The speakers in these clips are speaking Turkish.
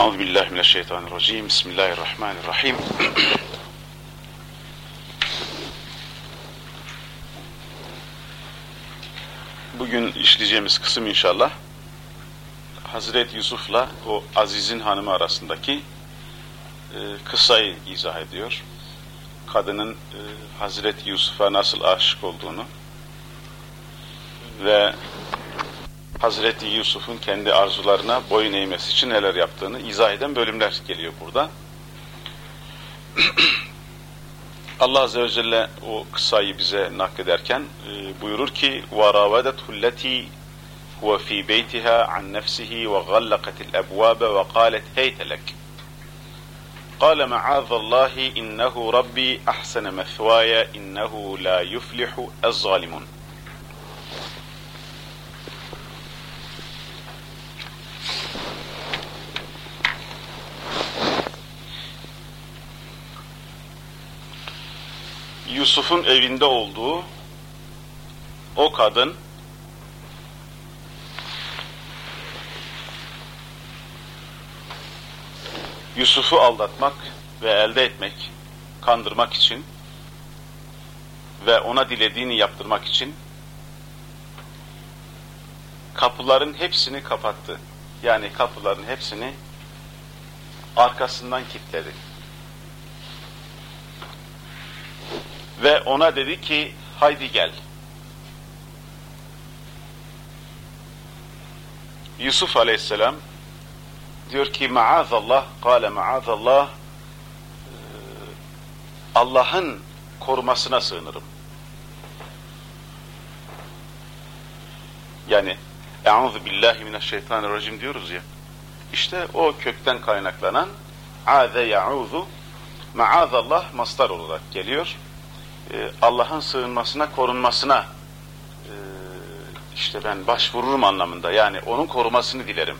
Euzu billahi mineşşeytanirracim. Bismillahirrahmanirrahim. Bugün işleyeceğimiz kısım inşallah Hazreti Yusuf'la o Aziz'in hanımı arasındaki e, kıssayı izah ediyor. Kadının e, Hazreti Yusuf'a nasıl aşık olduğunu ve Hazreti Yusuf'un kendi arzularına boyun eğmesi için neler yaptığını izah eden bölümler geliyor burada. Allah Azze ve Celle o kıssayı bize naklederken e, buyurur ki وَرَاوَدَتْهُ الَّتِي هُوَ ف۪ي بَيْتِهَا عَنْ نَفْسِهِ وَغَلَّقَتِ الْأَبْوَابَ وَقَالَتْ هَيْتَ لَكَ قال معاذ الله إنه ربي أحسن مثواي إنه لا يفلح الظالمون Yusuf'un evinde olduğu o kadın Yusuf'u aldatmak ve elde etmek, kandırmak için ve ona dilediğini yaptırmak için kapıların hepsini kapattı. Yani kapıların hepsini arkasından kilitledi. Ve ona dedi ki haydi gel. Yusuf aleyhisselam diyor ki maazallah kâle maazallah Allah'ın korumasına sığınırım. Yani Euzu billahi mineşşeytanirracim diyoruz ya. İşte o kökten kaynaklanan aze yauzu maazallah mastar olarak geliyor. Allah'ın sığınmasına, korunmasına işte ben başvururum anlamında. Yani onun korumasını dilerim.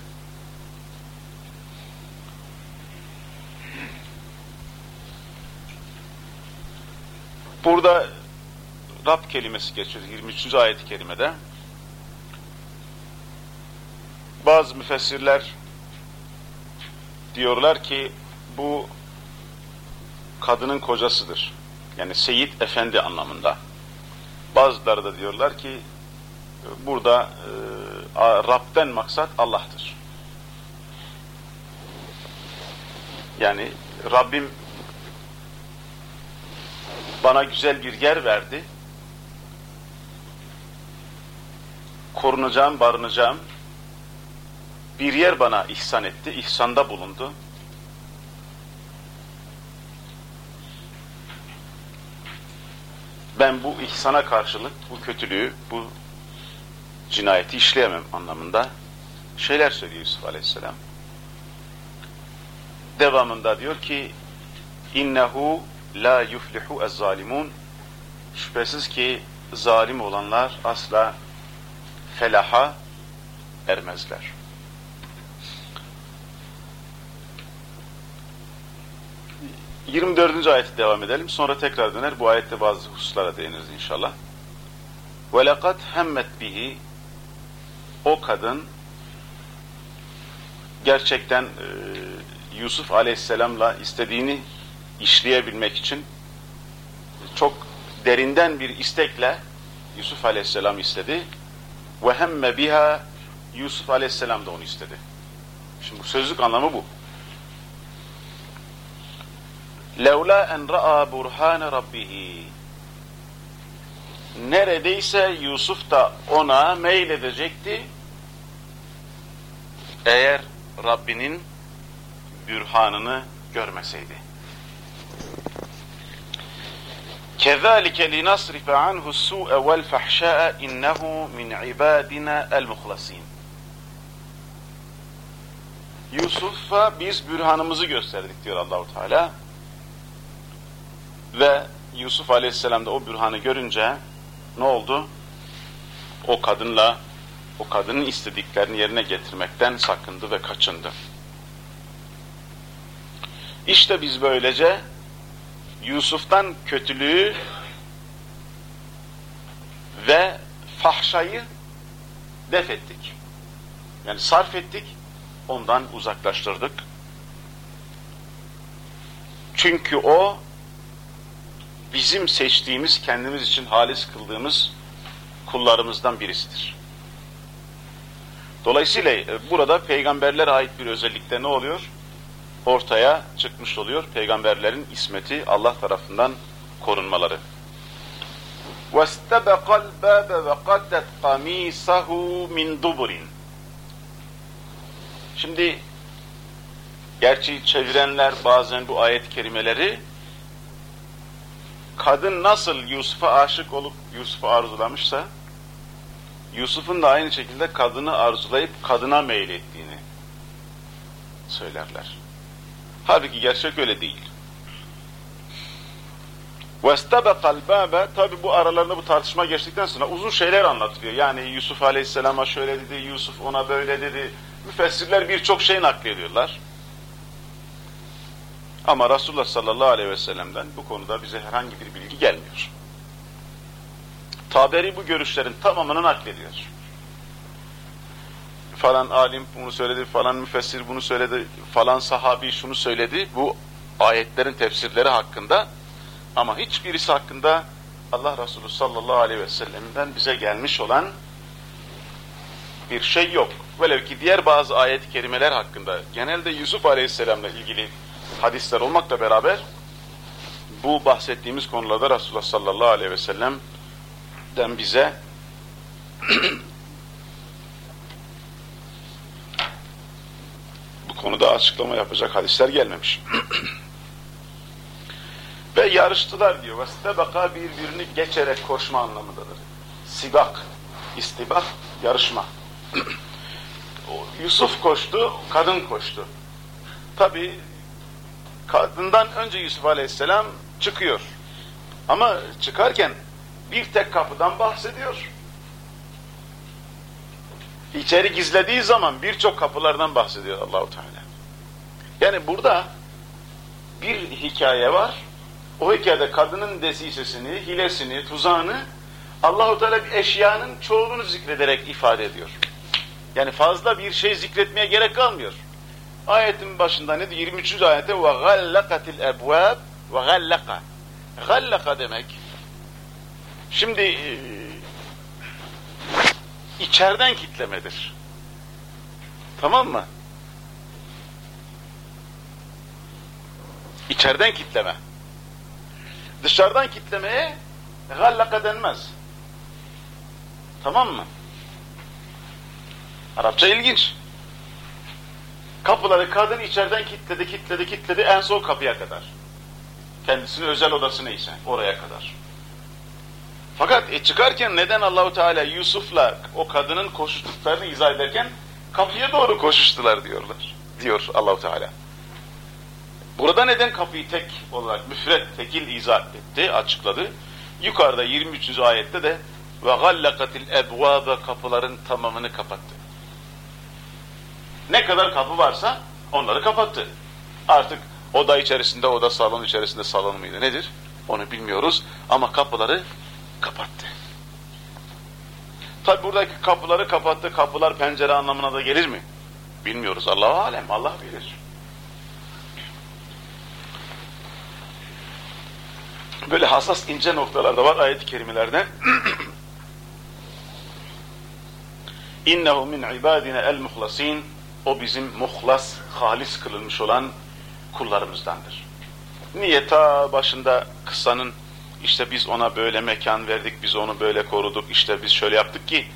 Burada Rab kelimesi geçiyor 23. ayet-i kerimede. Bazı müfessirler diyorlar ki bu kadının kocasıdır. Yani Seyit Efendi anlamında. Bazıları da diyorlar ki burada e, Rab'den maksat Allah'tır. Yani Rabbim bana güzel bir yer verdi. Korunacağım, barınacağım. Bir yer bana ihsan etti, ihsanda bulundu. Ben bu ihsana karşılık, bu kötülüğü, bu cinayeti işleyemem anlamında şeyler söylüyor Yusuf Aleyhisselam. Devamında diyor ki innehu la yuflihu ez zalimun şüphesiz ki zalim olanlar asla felaha ermezler. Yirmi dördüncü ayete devam edelim. Sonra tekrar döner. Bu ayette bazı hususlara değiniriz inşallah. وَلَقَدْ hemmet bihi O kadın gerçekten e, Yusuf aleyhisselamla istediğini işleyebilmek için çok derinden bir istekle Yusuf aleyhisselam istedi. Ve hemme biha Yusuf aleyhisselam da onu istedi. Şimdi bu sözlük anlamı bu. Levla en ra'a burhane rabbihi Neredeyse Yusuf da ona meyledecekti. Eğer Rabbinin bürhanını görmeseydi. كذلك لنصرف عنه السوء والفحشاء إنه من عبادنا المخلصين Yusuf'a biz bürhanımızı gösterdik diyor Allahu Teala. Ve Yusuf Aleyhisselam da o bürhanı görünce ne oldu? O kadınla o kadının istediklerini yerine getirmekten sakındı ve kaçındı. İşte biz böylece Yusuf'tan kötülüğü ve fahşayı def ettik. Yani sarf ettik, ondan uzaklaştırdık. Çünkü o bizim seçtiğimiz, kendimiz için halis kıldığımız kullarımızdan birisidir. Dolayısıyla e, burada peygamberlere ait bir özellikte ne oluyor? Ortaya çıkmış oluyor. Peygamberlerin ismeti Allah tarafından korunmaları. وَاسْتَبَقَ الْبَابَ وَقَدَّتْ قَمِيسَهُ مِنْ دُبُرٍ Şimdi gerçi çevirenler bazen bu ayet kelimeleri kadın nasıl Yusuf'a aşık olup Yusuf'u arzulamışsa Yusuf'un da aynı şekilde kadını arzulayıp kadına meylettiğini söylerler. Halbuki gerçek öyle değil. وَاسْتَبَقَ الْبَابَ Tabi bu aralarında bu tartışma geçtikten sonra uzun şeyler anlatılıyor. Yani Yusuf Aleyhisselam'a şöyle dedi, Yusuf ona böyle dedi. Müfessirler birçok şey naklediyorlar. Ama Resulullah sallallahu aleyhi ve sellem'den bu konuda bize herhangi bir bilgi gelmiyor. Taberi bu görüşlerin tamamını naklediyor. Falan alim bunu söyledi, falan müfessir bunu söyledi, falan sahabi şunu söyledi. Bu ayetlerin tefsirleri hakkında ama hiçbirisi hakkında Allah Resulü sallallahu aleyhi ve sellem'den bize gelmiş olan bir şey yok. Velev ki diğer bazı ayet-i kerimeler hakkında genelde Yusuf aleyhisselamla ilgili hadisler olmakla beraber bu bahsettiğimiz konularda Resulullah sallallahu aleyhi ve sellem'den bize bu konuda açıklama yapacak hadisler gelmemiş. Ve yarıştılar diyor. Vestebeka birbirini geçerek koşma anlamındadır. Sibak, istibak, yarışma. Yusuf koştu, kadın koştu. Tabi kadından önce Yusuf Aleyhisselam çıkıyor. Ama çıkarken bir tek kapıdan bahsediyor. İçeri gizlediği zaman birçok kapılardan bahsediyor Allahu Teala. Yani burada bir hikaye var. O hikayede kadının desisesini, hilesini, tuzağını Allahu Teala bir eşyanın çoğulunu zikrederek ifade ediyor. Yani fazla bir şey zikretmeye gerek kalmıyor. Ayetin başında ne diyor? 23. ayette ve gallakatil ebvab ve gallaka. Gallaka demek. Şimdi e, içeriden kitlemedir. Tamam mı? İçeriden kitleme. Dışarıdan kitlemeye gallaka denmez. Tamam mı? Arapça ilginç. Kapıları kadın içeriden kilitledi, kilitledi, kilitledi en son kapıya kadar. Kendisinin özel odası neyse oraya kadar. Fakat e, çıkarken neden Allahu Teala Yusuf'la o kadının koşuştuklarını izah ederken kapıya doğru koşuştular diyorlar. Diyor Allahu Teala. Burada neden kapıyı tek olarak müfret, tekil izah etti, açıkladı? Yukarıda 23. ayette de ve gallakatil ebvabe kapıların tamamını kapattı. Ne kadar kapı varsa onları kapattı. Artık oda içerisinde, oda salon içerisinde salon mıydı nedir? Onu bilmiyoruz ama kapıları kapattı. Tabi buradaki kapıları kapattı, kapılar pencere anlamına da gelir mi? Bilmiyoruz. Allah alem, Allah bilir. Böyle hassas ince noktalar da var ayet-i kerimelerde. İnnehu min ibadine el muhlasin o bizim muhlas, halis kılınmış olan kullarımızdandır. Niye ta başında kıssanın işte biz ona böyle mekan verdik, biz onu böyle koruduk, işte biz şöyle yaptık ki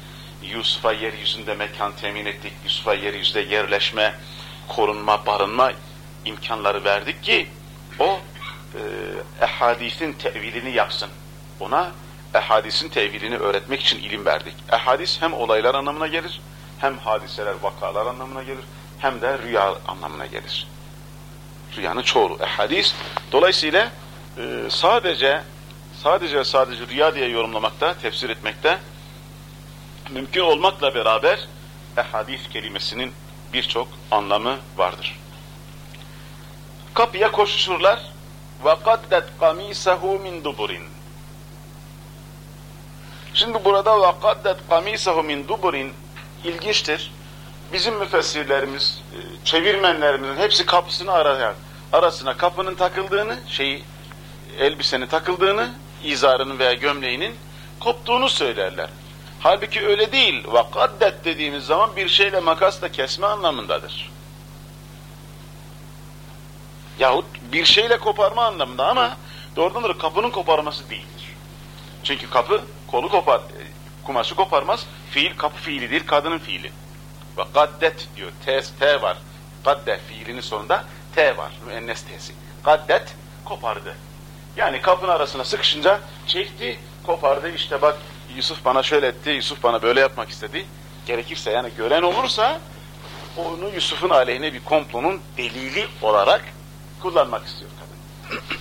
Yusuf'a yeryüzünde mekan temin ettik, Yusuf'a yeryüzünde yerleşme, korunma, barınma imkanları verdik ki o e, ehadisin tevilini yapsın. Ona ehadisin tevilini öğretmek için ilim verdik. Ehadis hem olaylar anlamına gelir, hem hadiseler, vakalar anlamına gelir, hem de rüya anlamına gelir. Rüyanın çoğulu ehadis. Dolayısıyla e, sadece sadece sadece rüya diye yorumlamakta, tefsir etmekte mümkün olmakla beraber ehadis kelimesinin birçok anlamı vardır. Kapıya koşuşurlar kaddet kamisahu min duburin. Şimdi burada kaddet kamisahu min duburin ilginçtir. Bizim müfessirlerimiz, e, çevirmenlerimizin hepsi kapısını arayan, arasına kapının takıldığını, şeyi elbisenin takıldığını, izarının veya gömleğinin koptuğunu söylerler. Halbuki öyle değil. Vakaddet dediğimiz zaman bir şeyle makasla kesme anlamındadır. Yahut bir şeyle koparma anlamında ama doğrudan doğru kapının koparması değildir. Çünkü kapı kolu kopar, e, kumaşı koparmaz. Fiil kapı fiili değil, kadının fiili. Ve gaddet diyor. T, T var. Gadde fiilinin sonunda T var. Müennes T'si. Gaddet kopardı. Yani kapının arasına sıkışınca çekti, kopardı. İşte bak Yusuf bana şöyle etti, Yusuf bana böyle yapmak istedi. Gerekirse yani gören olursa onu Yusuf'un aleyhine bir komplonun delili olarak kullanmak istiyor kadın.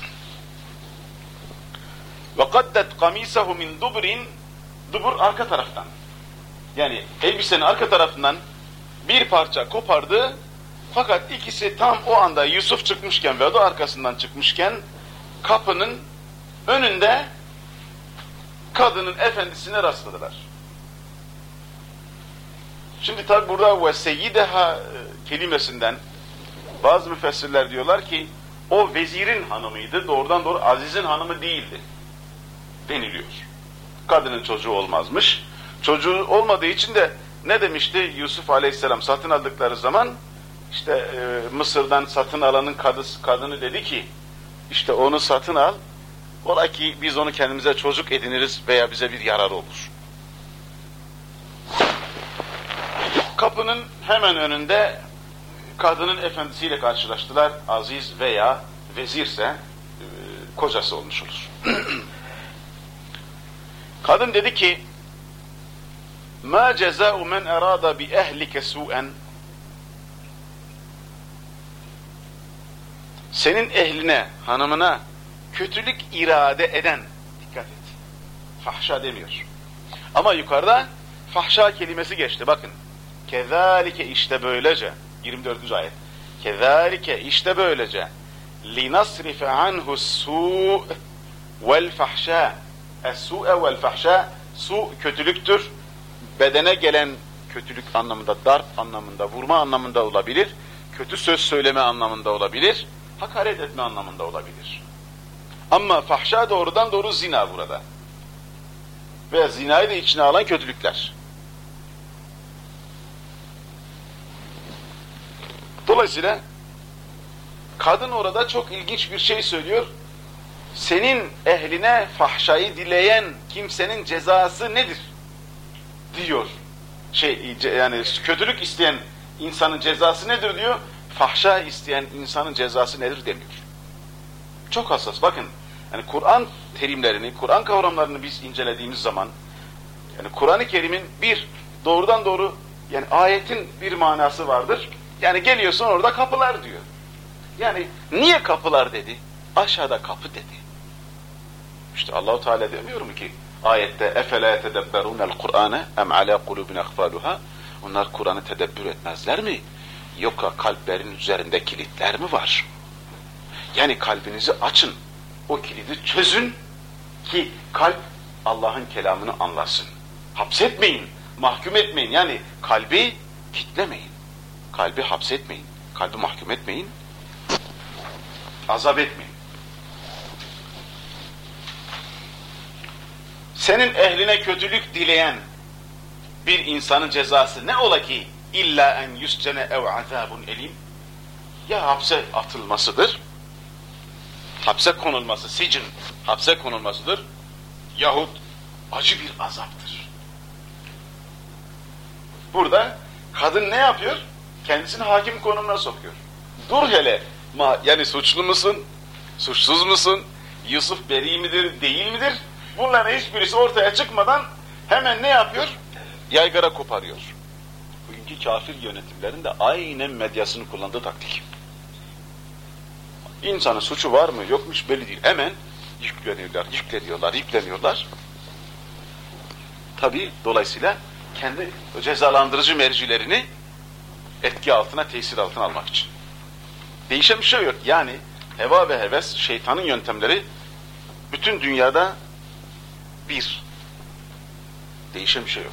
Ve kaddet kamisahu min dubrin dubur arka taraftan. Yani elbisenin arka tarafından bir parça kopardı fakat ikisi tam o anda Yusuf çıkmışken ve o da arkasından çıkmışken kapının önünde kadının efendisine rastladılar. Şimdi tabi burada ve seyyideha e, kelimesinden bazı müfessirler diyorlar ki o vezirin hanımıydı, doğrudan doğru Aziz'in hanımı değildi deniliyor. Kadının çocuğu olmazmış. Çocuğu olmadığı için de ne demişti Yusuf Aleyhisselam satın aldıkları zaman işte e, Mısır'dan satın alanın kadısı, kadını dedi ki işte onu satın al ola ki biz onu kendimize çocuk ediniriz veya bize bir yarar olur. Kapının hemen önünde kadının efendisiyle karşılaştılar. Aziz veya vezirse e, kocası olmuş olur. Kadın dedi ki Ma ceza'u men erada bi ehlike su'en Senin ehline, hanımına kötülük irade eden dikkat et. Fahşa demiyor. Ama yukarıda fahşa kelimesi geçti bakın. Kezalike işte böylece 24. ayet. Kezalike işte böylece linasrife anhu su vel fahşa es-su'e vel fahşa su kötülüktür. Bedene gelen kötülük anlamında, darp anlamında, vurma anlamında olabilir. Kötü söz söyleme anlamında olabilir. Hakaret etme anlamında olabilir. Ama fahşa doğrudan doğru zina burada. Veya zinayı da içine alan kötülükler. Dolayısıyla kadın orada çok ilginç bir şey söylüyor. Senin ehline fahşayı dileyen kimsenin cezası nedir? Diyor. Şey yani kötülük isteyen insanın cezası nedir diyor. Fahşa isteyen insanın cezası nedir demiyor. Çok hassas. Bakın yani Kur'an terimlerini, Kur'an kavramlarını biz incelediğimiz zaman yani Kur'an-ı Kerim'in bir doğrudan doğru yani ayetin bir manası vardır. Yani geliyorsun orada kapılar diyor. Yani niye kapılar dedi? Aşağıda kapı dedi. İşte Allahu Teala demiyor mu ki ayette efela yetedebberunel Kur'ane em ala kulubin akfaluha onlar Kur'an'ı tedebbür etmezler mi? Yoksa kalplerin üzerinde kilitler mi var? Yani kalbinizi açın. O kilidi çözün ki kalp Allah'ın kelamını anlasın. Hapsetmeyin, mahkum etmeyin. Yani kalbi kitlemeyin. Kalbi hapsetmeyin. Kalbi mahkum etmeyin. Azap etmeyin. Senin ehline kötülük dileyen bir insanın cezası ne ola ki illa en yuscene ev azabun elim? Ya hapse atılmasıdır hapse konulması sicin hapse konulmasıdır yahut acı bir azaptır. Burada kadın ne yapıyor? Kendisini hakim konumuna sokuyor. Dur hele ma yani suçlu musun suçsuz musun Yusuf beri midir değil midir bunların hiçbirisi ortaya çıkmadan hemen ne yapıyor yaygara koparıyor bugünkü kafir yönetimlerin de aynen medyasını kullandığı taktik. İnsanın suçu var mı yokmuş belli değil. Hemen yükleniyorlar, yükleniyorlar, yükleniyorlar. Tabi dolayısıyla kendi cezalandırıcı mercilerini etki altına, tesir altına almak için. Değişen bir şey yok. Yani heva ve heves, şeytanın yöntemleri bütün dünyada bir. Değişen bir şey yok.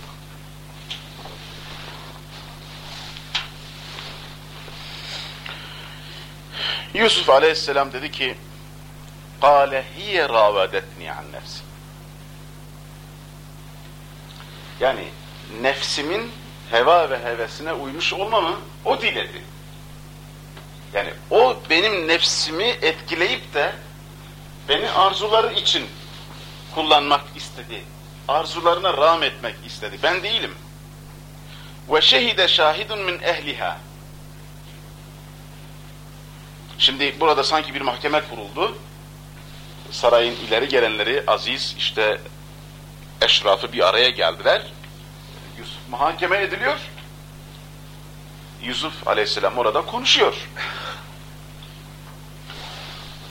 Yusuf aleyhisselam dedi ki قَالَ هِيَ رَاوَدَتْنِي عَنْ نَفْسِ Yani nefsimin heva ve hevesine uymuş olmamı o diledi. Yani o benim nefsimi etkileyip de beni arzuları için kullanmak istedi. Arzularına rağm etmek istedi. Ben değilim. Ve şehide şahidun min ehliha. Şimdi burada sanki bir mahkeme kuruldu. Sarayın ileri gelenleri, aziz, işte eşrafı bir araya geldiler. Yusuf muhakeme ediliyor. Yusuf aleyhisselam orada konuşuyor.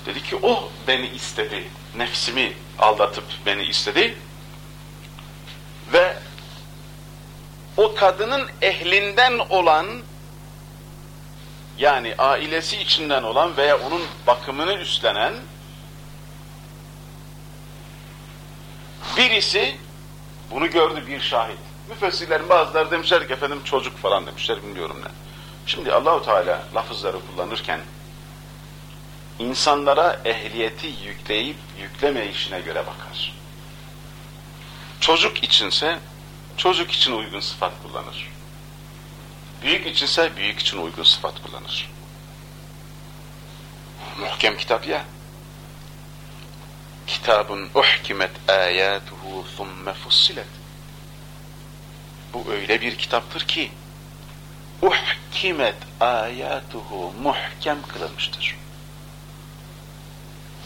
Dedi ki o beni istedi. Nefsimi aldatıp beni istedi. Ve o kadının ehlinden olan yani ailesi içinden olan veya onun bakımını üstlenen birisi bunu gördü bir şahit. Müfessirlerin bazıları demişler ki efendim çocuk falan demişler bilmiyorum ne. Şimdi Allahu Teala lafızları kullanırken insanlara ehliyeti yükleyip yükleme işine göre bakar. Çocuk içinse çocuk için uygun sıfat kullanır. Büyük içinse büyük için uygun sıfat kullanır. Muhkem kitap ya. Kitabun uhkimet ayatuhu thumme fussilet. Bu öyle bir kitaptır ki uhkimet ayatuhu muhkem kılınmıştır.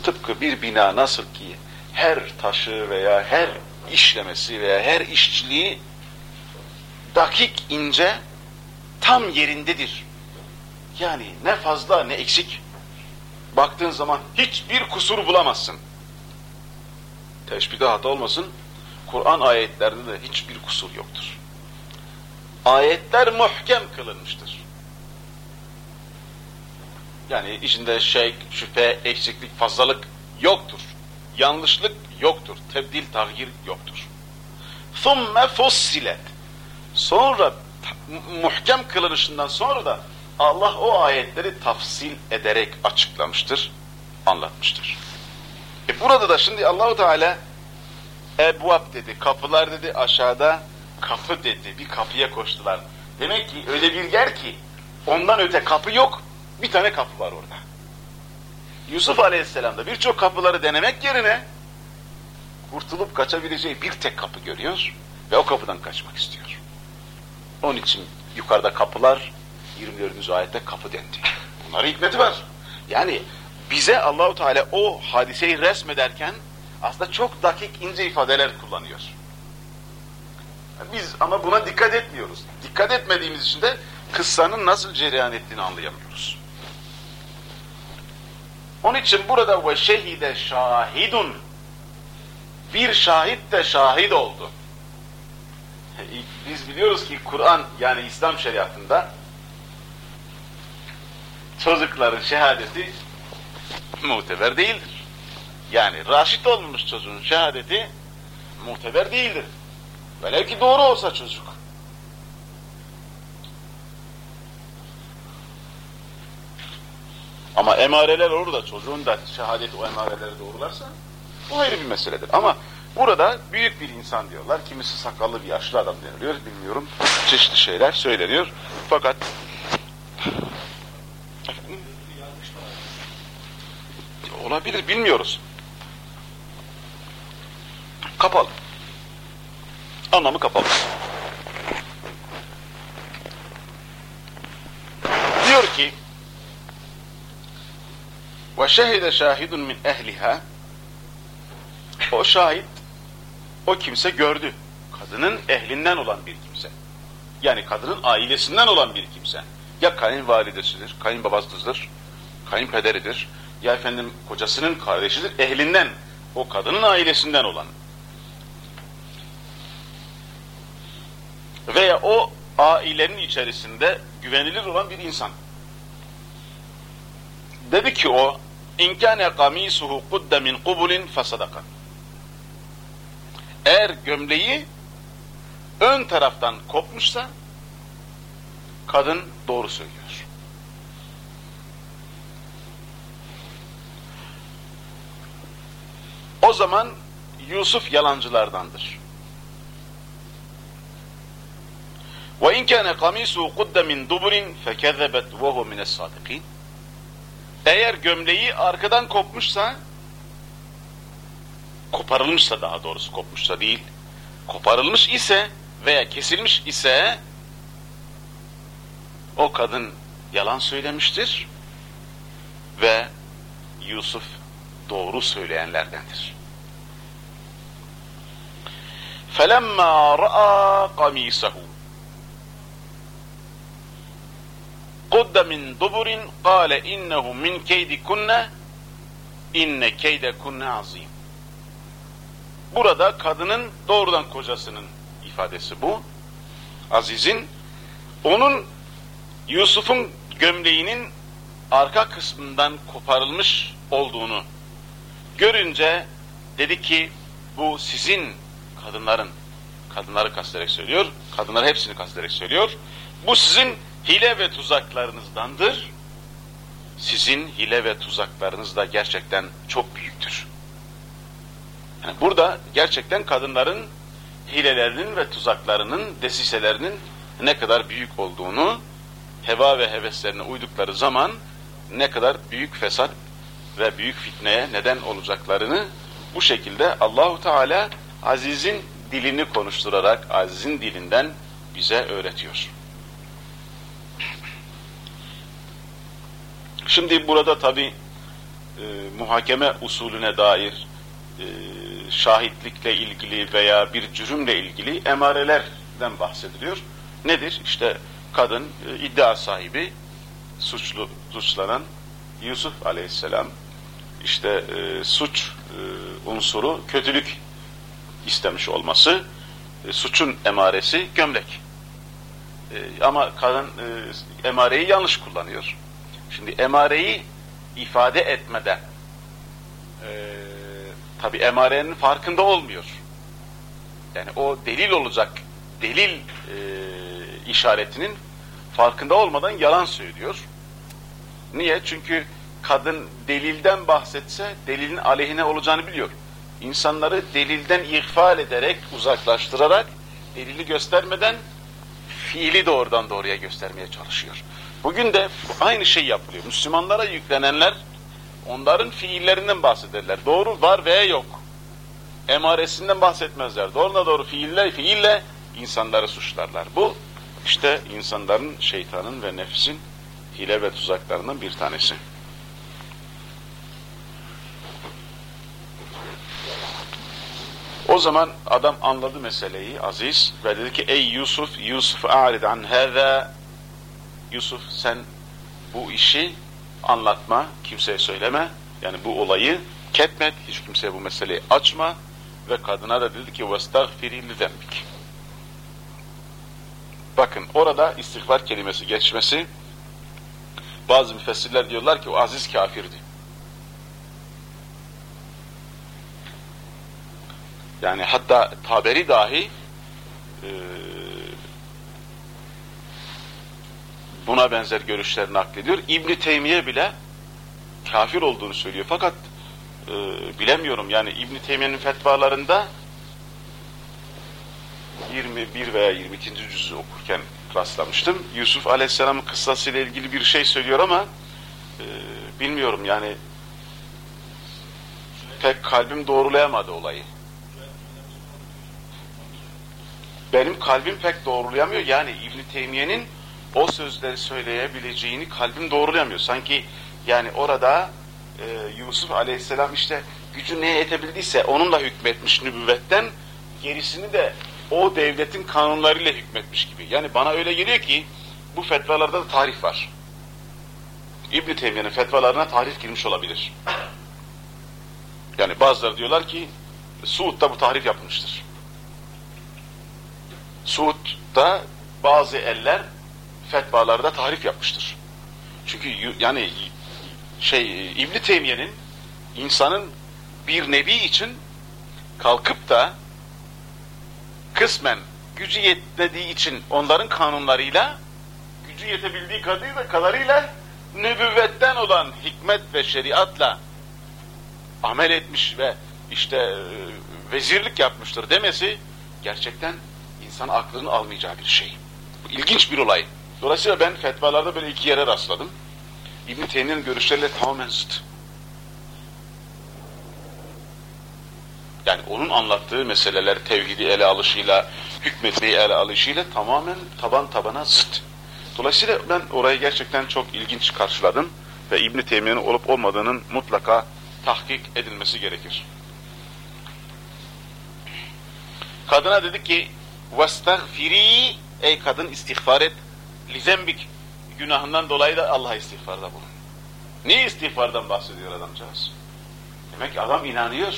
Tıpkı bir bina nasıl ki her taşı veya her işlemesi veya her işçiliği dakik ince tam yerindedir. Yani ne fazla ne eksik. Baktığın zaman hiçbir kusur bulamazsın. Teşbihde hata olmasın. Kur'an ayetlerinde de hiçbir kusur yoktur. Ayetler muhkem kılınmıştır. Yani içinde şey, şüphe, eksiklik, fazlalık yoktur. Yanlışlık yoktur. Tebdil, tahir yoktur. ثُمَّ فُصِّلَتْ Sonra muhkem kılınışından sonra da Allah o ayetleri tafsil ederek açıklamıştır, anlatmıştır. E burada da şimdi Allahu Teala ebvab dedi, kapılar dedi, aşağıda kapı dedi, bir kapıya koştular. Demek ki öyle bir yer ki ondan öte kapı yok, bir tane kapı var orada. Yusuf Aleyhisselam da birçok kapıları denemek yerine kurtulup kaçabileceği bir tek kapı görüyor ve o kapıdan kaçmak istiyor. Onun için yukarıda kapılar 24. ayette kapı dendi. Bunların hikmeti var. Yani bize Allahu Teala o hadiseyi resmederken aslında çok dakik ince ifadeler kullanıyor. Biz ama buna dikkat etmiyoruz. Dikkat etmediğimiz için de kıssanın nasıl cereyan ettiğini anlayamıyoruz. Onun için burada ve şehide şahidun bir şahit de şahit oldu. Biz biliyoruz ki Kur'an yani İslam şeriatında çocukların şehadeti muteber değildir. Yani raşit olmamış çocuğun şehadeti muteber değildir. Velev ki doğru olsa çocuk. Ama emareler olur da çocuğun da şehadeti o emareleri doğrularsa o ayrı bir meseledir. Ama burada büyük bir insan diyorlar. Kimisi sakallı bir yaşlı adam deniliyor. Bilmiyorum. Çeşitli şeyler söyleniyor. Fakat olabilir bilmiyoruz. Kapalı. Anlamı kapalı. Diyor ki ve şehide şahidun min ehliha o şahit o kimse gördü. Kadının ehlinden olan bir kimse. Yani kadının ailesinden olan bir kimse. Ya kayınvalidesidir, kayınbabasıdır, kayınpederidir. Ya efendim kocasının kardeşidir, ehlinden, o kadının ailesinden olan. Veya o ailenin içerisinde güvenilir olan bir insan. Dedi ki o, اِنْ كَانَ قَمِيسُهُ قُدَّ مِنْ قُبُلٍ فَصَدَقًا Eğer gömleği ön taraftan kopmuşsa, kadın doğru söylüyor. O zaman Yusuf yalancılardandır. وَاِنْ كَانَ قَمِيسُهُ قُدَّ مِنْ دُبُرٍ فَكَذَّبَتْ وَهُ مِنَ الصَّادِقِينَ Eğer gömleği arkadan kopmuşsa koparılmışsa daha doğrusu kopmuşsa değil, koparılmış ise veya kesilmiş ise o kadın yalan söylemiştir ve Yusuf doğru söyleyenlerdendir. فَلَمَّا رَأَى قَمِيسَهُ قُدَّ مِنْ دُبُرٍ قَالَ اِنَّهُ مِنْ كَيْدِ كُنَّ اِنَّ كَيْدَ كُنَّ عَظِيمٌ Burada kadının doğrudan kocasının ifadesi bu. Aziz'in onun Yusuf'un gömleğinin arka kısmından koparılmış olduğunu görünce dedi ki bu sizin kadınların kadınları kastederek söylüyor. Kadınları hepsini kastederek söylüyor. Bu sizin hile ve tuzaklarınızdandır. Sizin hile ve tuzaklarınız da gerçekten çok büyüktür. Yani burada gerçekten kadınların hilelerinin ve tuzaklarının, desiselerinin ne kadar büyük olduğunu, heva ve heveslerine uydukları zaman ne kadar büyük fesat ve büyük fitneye neden olacaklarını bu şekilde Allahu Teala Aziz'in dilini konuşturarak Aziz'in dilinden bize öğretiyor. Şimdi burada tabi e, muhakeme usulüne dair e, şahitlikle ilgili veya bir cürümle ilgili emarelerden bahsediliyor. Nedir? İşte kadın e, iddia sahibi suçlu suçlanan Yusuf aleyhisselam işte e, suç e, unsuru kötülük istemiş olması e, suçun emaresi gömlek. E, ama kadın e, emareyi yanlış kullanıyor. Şimdi emareyi ifade etmeden e, tabi emarenin farkında olmuyor. Yani o delil olacak delil e, işaretinin farkında olmadan yalan söylüyor. Niye? Çünkü kadın delilden bahsetse delilin aleyhine olacağını biliyor. İnsanları delilden ihfal ederek, uzaklaştırarak, delili göstermeden fiili doğrudan doğruya göstermeye çalışıyor. Bugün de aynı şey yapılıyor. Müslümanlara yüklenenler onların fiillerinden bahsederler. Doğru var veya yok. Emaresinden bahsetmezler. Doğruna doğru fiille, fiille insanları suçlarlar. Bu işte insanların, şeytanın ve nefsin hile ve tuzaklarından bir tanesi. O zaman adam anladı meseleyi Aziz ve dedi ki ey Yusuf, Yusuf a'rid an hâzâ Yusuf sen bu işi anlatma, kimseye söyleme. Yani bu olayı ketmet, hiç kimseye bu meseleyi açma ve kadına da dedi ki وَاسْتَغْفِرِ لِذَنْبِكِ Bakın orada istiğfar kelimesi geçmesi bazı müfessirler diyorlar ki o aziz kafirdi. Yani hatta Taberi dahi e, buna benzer görüşler naklediyor. İbn Teymiye bile kafir olduğunu söylüyor. Fakat e, bilemiyorum yani İbn Teymiye'nin fetvalarında 21 veya 22. cüzü okurken rastlamıştım. Yusuf Aleyhisselam'ın kıssasıyla ilgili bir şey söylüyor ama e, bilmiyorum yani pek kalbim doğrulayamadı olayı. Benim kalbim pek doğrulayamıyor. Yani İbn Teymiye'nin o sözleri söyleyebileceğini kalbim doğrulayamıyor. Sanki yani orada e, Yusuf Aleyhisselam işte gücü neye yetebildiyse onunla hükmetmiş nübüvvetten gerisini de o devletin kanunlarıyla hükmetmiş gibi. Yani bana öyle geliyor ki bu fetvalarda da tarih var. İbn Teymiye'nin fetvalarına tarih girmiş olabilir. Yani bazıları diyorlar ki Suud'da bu tahrif yapılmıştır. Suud'da bazı eller fetvalarda tahrif yapmıştır. Çünkü yani şey İbn Teymiye'nin insanın bir nebi için kalkıp da kısmen gücü yetmediği için onların kanunlarıyla gücü yetebildiği kadarıyla, kadarıyla nübüvvetten olan hikmet ve şeriatla amel etmiş ve işte e, vezirlik yapmıştır demesi gerçekten insan aklını almayacağı bir şey. Bu ilginç bir olay. Dolayısıyla ben fetvalarda böyle iki yere rastladım. İbn-i Teymiye'nin görüşleriyle tamamen zıt. Yani onun anlattığı meseleler tevhidi ele alışıyla, hükmetmeyi ele alışıyla tamamen taban tabana zıt. Dolayısıyla ben orayı gerçekten çok ilginç karşıladım ve İbn-i Teymiye'nin olup olmadığının mutlaka tahkik edilmesi gerekir. Kadına dedi ki وَاسْتَغْفِرِي Ey kadın istiğfar et. Lizembik günahından dolayı da Allah'a istiğfarda bulun. Niye istiğfardan bahsediyor adamcağız? Demek ki adam inanıyor.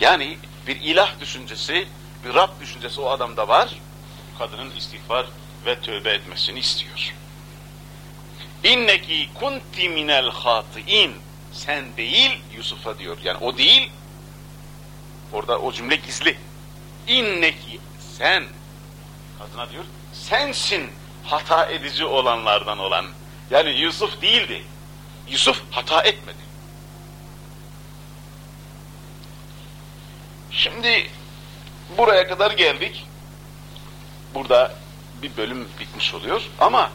Yani bir ilah düşüncesi, bir Rab düşüncesi o adamda var. Kadının istiğfar ve tövbe etmesini istiyor. İnneki kunti minel hatiin. Sen değil Yusuf'a diyor. Yani o değil. Orada o cümle gizli. İnneki sen. Kadına diyor sensin hata edici olanlardan olan. Yani Yusuf değildi. Yusuf hata etmedi. Şimdi buraya kadar geldik. Burada bir bölüm bitmiş oluyor. Ama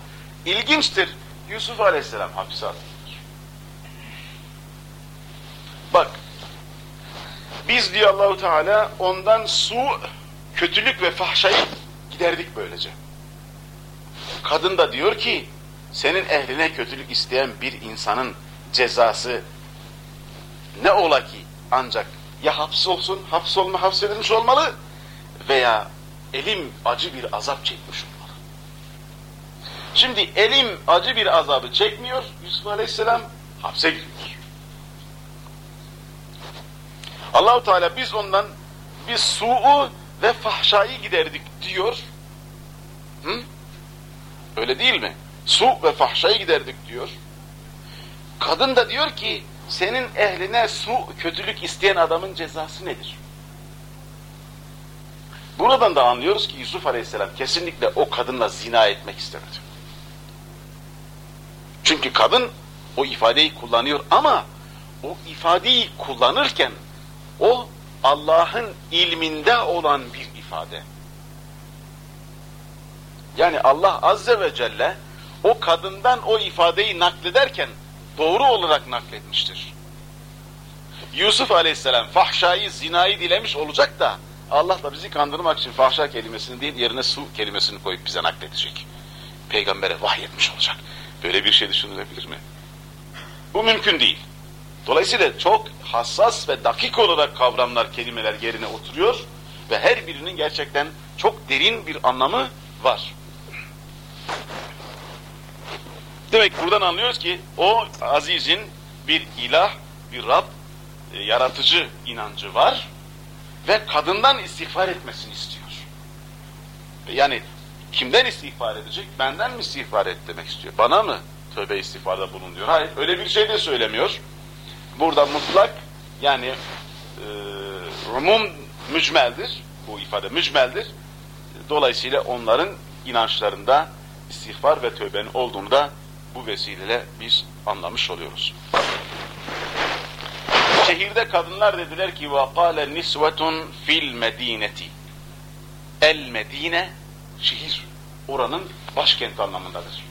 ilginçtir. Yusuf Aleyhisselam hapse atılır. Bak, biz diyor Allahu Teala ondan su, kötülük ve fahşayı giderdik böylece. Kadın da diyor ki, senin ehline kötülük isteyen bir insanın cezası ne ola ki ancak ya hapsolsun, hapsolma hapsedilmiş olmalı veya elim acı bir azap çekmiş olmalı. Şimdi elim acı bir azabı çekmiyor, Yusuf Aleyhisselam hapse giriyor. Allahu Teala biz ondan biz su'u ve fahşayı giderdik diyor. Hı? Öyle değil mi? Su ve fahşayı giderdik diyor. Kadın da diyor ki senin ehline su, kötülük isteyen adamın cezası nedir? Buradan da anlıyoruz ki Yusuf Aleyhisselam kesinlikle o kadınla zina etmek istemedi. Çünkü kadın o ifadeyi kullanıyor ama o ifadeyi kullanırken o Allah'ın ilminde olan bir ifade. Yani Allah Azze ve Celle o kadından o ifadeyi naklederken doğru olarak nakletmiştir. Yusuf Aleyhisselam fahşayı, zinayı dilemiş olacak da Allah da bizi kandırmak için fahşa kelimesini değil yerine su kelimesini koyup bize nakledecek. Peygambere vahyetmiş olacak. Böyle bir şey düşünülebilir mi? Bu mümkün değil. Dolayısıyla çok hassas ve dakik olarak kavramlar, kelimeler yerine oturuyor ve her birinin gerçekten çok derin bir anlamı var. Demek buradan anlıyoruz ki o azizin bir ilah, bir Rab, e, yaratıcı inancı var ve kadından istiğfar etmesini istiyor. Yani kimden istiğfar edecek? Benden mi istiğfar et demek istiyor? Bana mı tövbe istiğfarda bulun diyor? Hayır öyle bir şey de söylemiyor. Burada mutlak yani e, rumum mücmeldir. Bu ifade mücmeldir. Dolayısıyla onların inançlarında istiğfar ve tövbenin olduğunu da bu vesileyle biz anlamış oluyoruz. Şehirde kadınlar dediler ki وَقَالَ نِسْوَةٌ fil medineti. El Medine, şehir. Oranın başkent anlamındadır.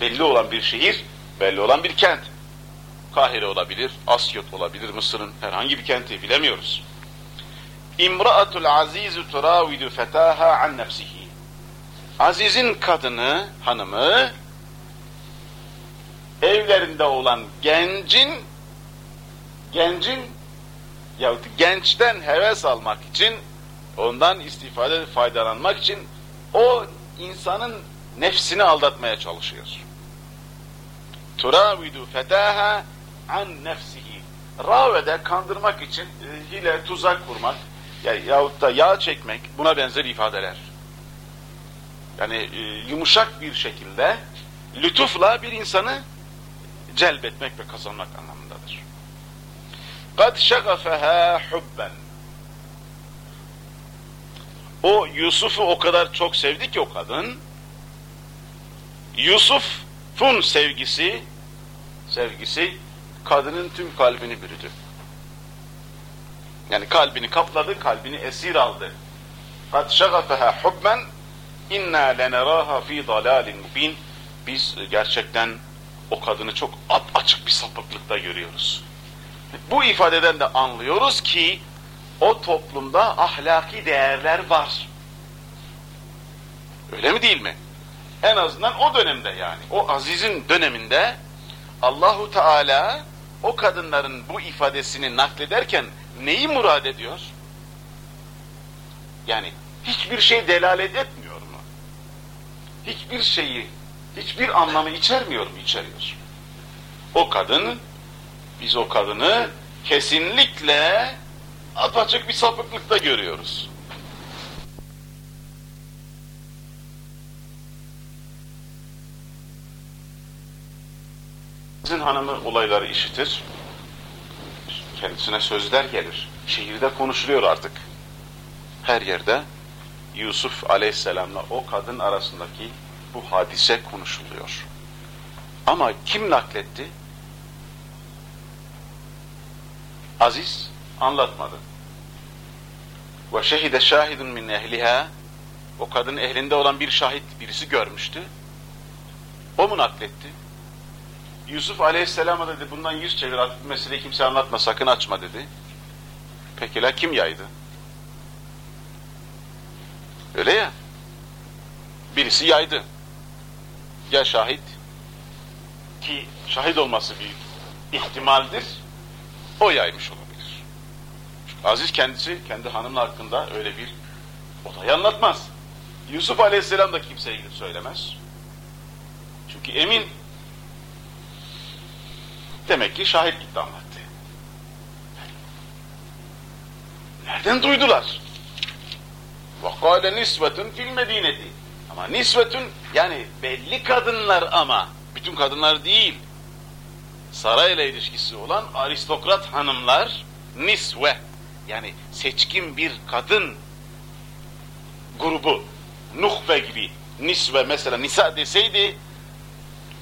Belli olan bir şehir, belli olan bir kent. Kahire olabilir, Asyot olabilir, Mısır'ın herhangi bir kenti bilemiyoruz. İmra'atul azizu turavidu fetaha an nefsihi. Aziz'in kadını, hanımı, evlerinde olan gencin, gencin yahut gençten heves almak için, ondan istifade, faydalanmak için o insanın nefsini aldatmaya çalışıyor. Turavidu fetaha an nefsihi. Ravede kandırmak için e, hile, tuzak kurmak ya, yahut da yağ çekmek buna benzer ifadeler Yani e, yumuşak bir şekilde lütufla bir insanı celbetmek ve kazanmak anlamındadır. قَدْ شَغَفَهَا حُبًّا O Yusuf'u o kadar çok sevdi ki o kadın, Yusuf'un sevgisi, sevgisi kadının tüm kalbini bürüdü. Yani kalbini kapladı, kalbini esir aldı. قَدْ شَغَفَهَا حُبًّا inna leneraha fi dalalin mubin biz gerçekten o kadını çok açık bir sapıklıkta görüyoruz. Bu ifadeden de anlıyoruz ki o toplumda ahlaki değerler var. Öyle mi değil mi? En azından o dönemde yani. O Aziz'in döneminde Allahu Teala o kadınların bu ifadesini naklederken neyi murad ediyor? Yani hiçbir şey delalet etmiyor Hiçbir şeyi, hiçbir anlamı içermiyor mu? İçeriyor. O kadın, biz o kadını kesinlikle apaçık bir sapıklıkta görüyoruz. Sizin hanımı olayları işitir, kendisine sözler gelir. Şehirde konuşuluyor artık. Her yerde Yusuf aleyhisselamla o kadın arasındaki bu hadise konuşuluyor. Ama kim nakletti? Aziz anlatmadı. Ve şehide şahidun min ehliha o kadın ehlinde olan bir şahit birisi görmüştü. O mu nakletti? Yusuf aleyhisselama dedi bundan yüz çevir artık meseleyi kimse anlatma sakın açma dedi. Pekala kim yaydı? Öyle ya. Birisi yaydı. Ya şahit ki şahit olması bir ihtimaldir. O yaymış olabilir. Çünkü Aziz kendisi kendi hanımın hakkında öyle bir olayı anlatmaz. Yusuf aleyhisselam da kimseye gidip söylemez. Çünkü emin Demek ki şahit gitti anlattı. Nereden duydular? وَقَالَ نِسْوَةٌ fil medineti. Ama nisvetün yani belli kadınlar ama bütün kadınlar değil. Sarayla ilişkisi olan aristokrat hanımlar nisve yani seçkin bir kadın grubu nuhbe gibi nisve mesela nisa deseydi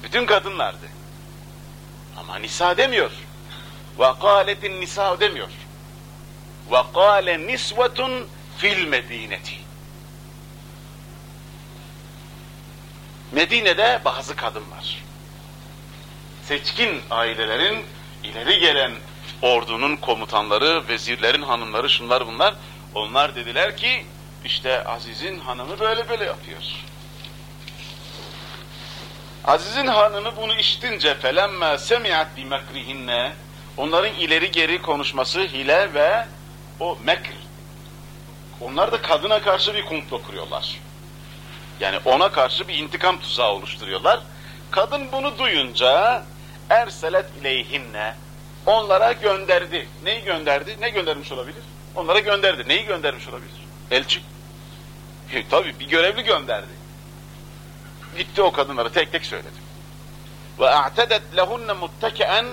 bütün kadınlardı. Ama nisa demiyor. Ve kâletin nisa demiyor. Ve kâle nisvetun fil medineti. Medine'de bazı kadın var. Seçkin ailelerin ileri gelen ordunun komutanları, vezirlerin hanımları, şunlar bunlar. Onlar dediler ki işte Aziz'in hanımı böyle böyle yapıyor. Aziz'in hanımı bunu işitince felemme semi'at bi mekrihinne onların ileri geri konuşması hile ve o mekr. Onlar da kadına karşı bir komplo kuruyorlar. Yani ona karşı bir intikam tuzağı oluşturuyorlar. Kadın bunu duyunca erselet ileyhinne onlara gönderdi. Neyi gönderdi? Ne göndermiş olabilir? Onlara gönderdi. Neyi göndermiş olabilir? Elçi. E, tabii bir görevli gönderdi. Gitti o kadınlara tek tek söyledi. Ve a'tedet lehunne mutteken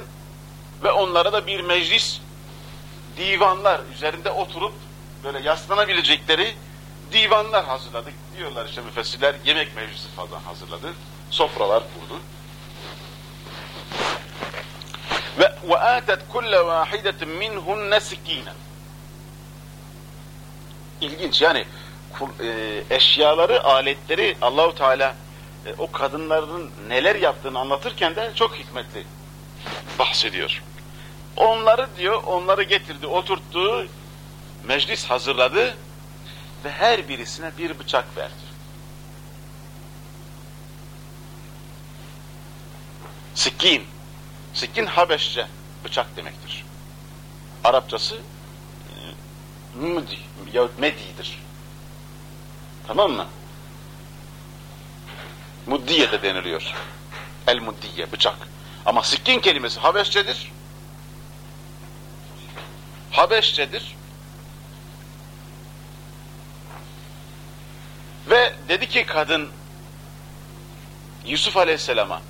ve onlara da bir meclis divanlar üzerinde oturup böyle yaslanabilecekleri divanlar hazırladık. Diyorlar işte müfessirler yemek meclisi falan hazırladı. Sofralar kurdu. Ve atet kulle vahidetin minhunne sikinen. İlginç yani e, eşyaları, aletleri Allahu Teala e, o kadınların neler yaptığını anlatırken de çok hikmetli bahsediyor. Onları diyor, onları getirdi, oturttu, meclis hazırladı ve her birisine bir bıçak verdi. Sikin, sikin Habeşçe bıçak demektir. Arapçası e, yahut medidir. Tamam mı? Muddiye de deniliyor. El muddiye, bıçak. Ama sikkin kelimesi Habeşçedir. Habeşçedir. Ve dedi ki kadın Yusuf Aleyhisselam'a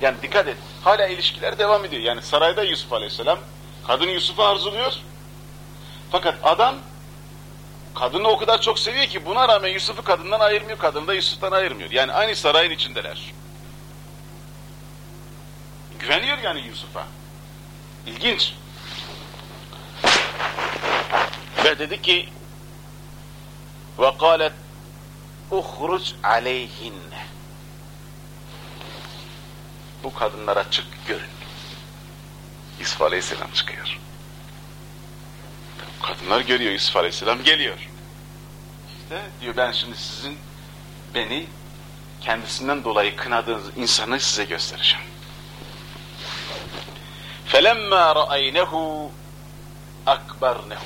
yani dikkat et hala ilişkiler devam ediyor. Yani sarayda Yusuf Aleyhisselam kadın Yusuf'u arzuluyor. Fakat adam Kadını o kadar çok seviyor ki buna rağmen Yusuf'u kadından ayırmıyor, kadını da Yusuf'tan ayırmıyor. Yani aynı sarayın içindeler. Güveniyor yani Yusuf'a. İlginç. Ve dedi ki kâlet uhruc aleyhinne bu kadınlara çık görün. Yusuf Aleyhisselam çıkıyor. Kadınlar görüyor Yusuf Aleyhisselam geliyor. İşte diyor ben şimdi sizin beni kendisinden dolayı kınadığınız insanı size göstereceğim. فَلَمَّا رَأَيْنَهُ أَكْبَرْنَهُ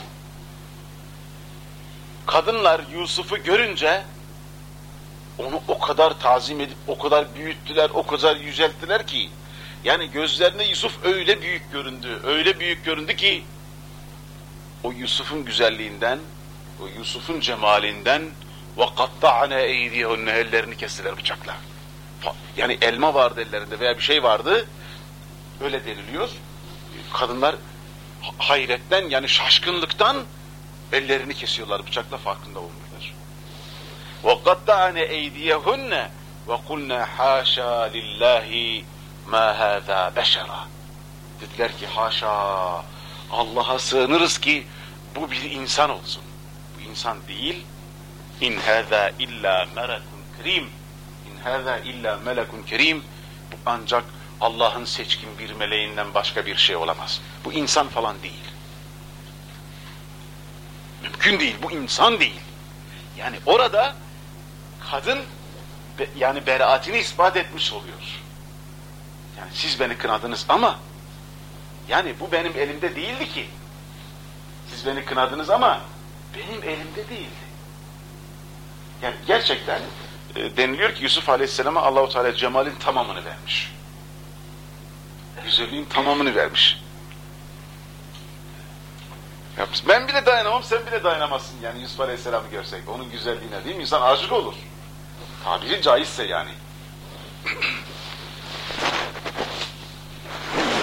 Kadınlar Yusuf'u görünce onu o kadar tazim edip, o kadar büyüttüler, o kadar yücelttiler ki yani gözlerine Yusuf öyle büyük göründü, öyle büyük göründü ki o Yusuf'un güzelliğinden, o Yusuf'un cemalinden katta'ane eydiyehunne ellerini kestiler bıçakla. Yani elma vardı ellerinde veya bir şey vardı. Öyle deniliyor. Kadınlar hayretten yani şaşkınlıktan ellerini kesiyorlar bıçakla farkında olmuyorlar. Eydiyehunne ve kulna haşa lillahi ma hâzâ beşera. Dediler ki haşa Allah'a sığınırız ki bu bir insan olsun. Bu insan değil. İn hâzâ illa melekun kerim. İn hâzâ illa melekun kerim. Bu ancak Allah'ın seçkin bir meleğinden başka bir şey olamaz. Bu insan falan değil. Mümkün değil. Bu insan değil. Yani orada kadın yani beraatini ispat etmiş oluyor. Yani siz beni kınadınız ama yani bu benim elimde değildi ki. Siz beni kınadınız ama benim elimde değildi. Yani gerçekten e, deniliyor ki Yusuf Aleyhisselam'a Allahu Teala cemalin tamamını vermiş. Güzelliğin tamamını vermiş. Ben bile dayanamam, sen bile dayanamazsın yani Yusuf Aleyhisselam'ı görsek. Onun güzelliğine değil mi? İnsan aşık olur. Tabiri caizse yani.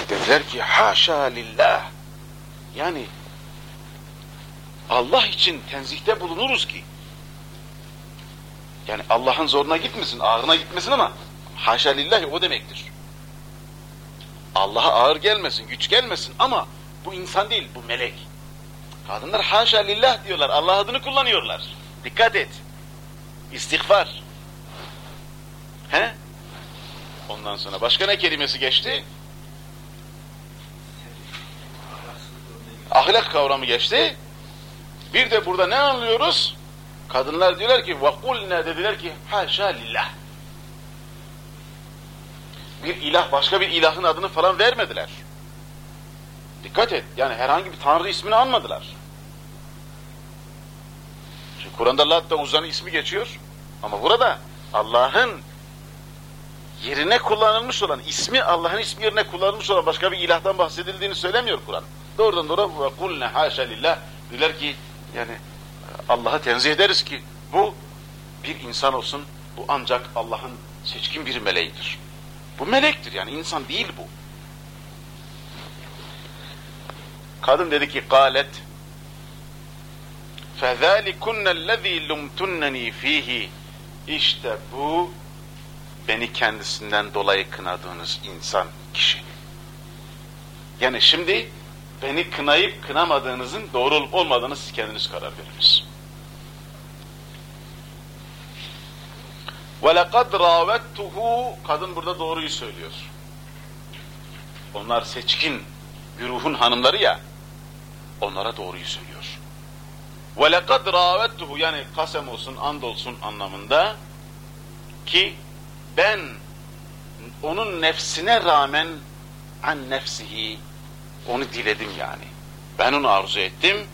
Dediler ki haşa lillah. Yani Allah için tenzihte bulunuruz ki. Yani Allah'ın zoruna gitmesin, ağrına gitmesin ama haşa lillahi o demektir. Allah'a ağır gelmesin, güç gelmesin ama bu insan değil, bu melek. Kadınlar haşa lillah diyorlar, Allah adını kullanıyorlar. Dikkat et. İstiğfar. He? Ondan sonra başka ne kelimesi geçti? Ahlak kavramı geçti. Bir de burada ne anlıyoruz? Kadınlar diyorlar ki vakulne dediler ki haşa lillah. Bir ilah başka bir ilahın adını falan vermediler. Dikkat et. Yani herhangi bir tanrı ismini anmadılar. Kur'an'da Lat ve Uzza'nın ismi geçiyor. Ama burada Allah'ın yerine kullanılmış olan, ismi Allah'ın ismi yerine kullanılmış olan başka bir ilahtan bahsedildiğini söylemiyor Kur'an. Doğrudan doğru ve kulne haşa lillah diler ki yani Allah'a tenzih ederiz ki bu bir insan olsun, bu ancak Allah'ın seçkin bir meleğidir. Bu melektir yani insan değil bu. Kadın dedi ki galet فَذَٰلِكُنَّ الَّذ۪ي لُمْتُنَّن۪ي ف۪يهِ İşte bu beni kendisinden dolayı kınadığınız insan, kişi. Yani şimdi beni kınayıp kınamadığınızın doğru olup olmadığını siz kendiniz karar veriniz. وَلَقَدْ رَاوَتْتُهُ Kadın burada doğruyu söylüyor. Onlar seçkin güruhun hanımları ya, onlara doğruyu söylüyor. وَلَقَدْ رَاوَتْتُهُ yani kasem olsun, and olsun anlamında ki ben onun nefsine rağmen an nefsihi onu diledim yani. Ben onu arzu ettim.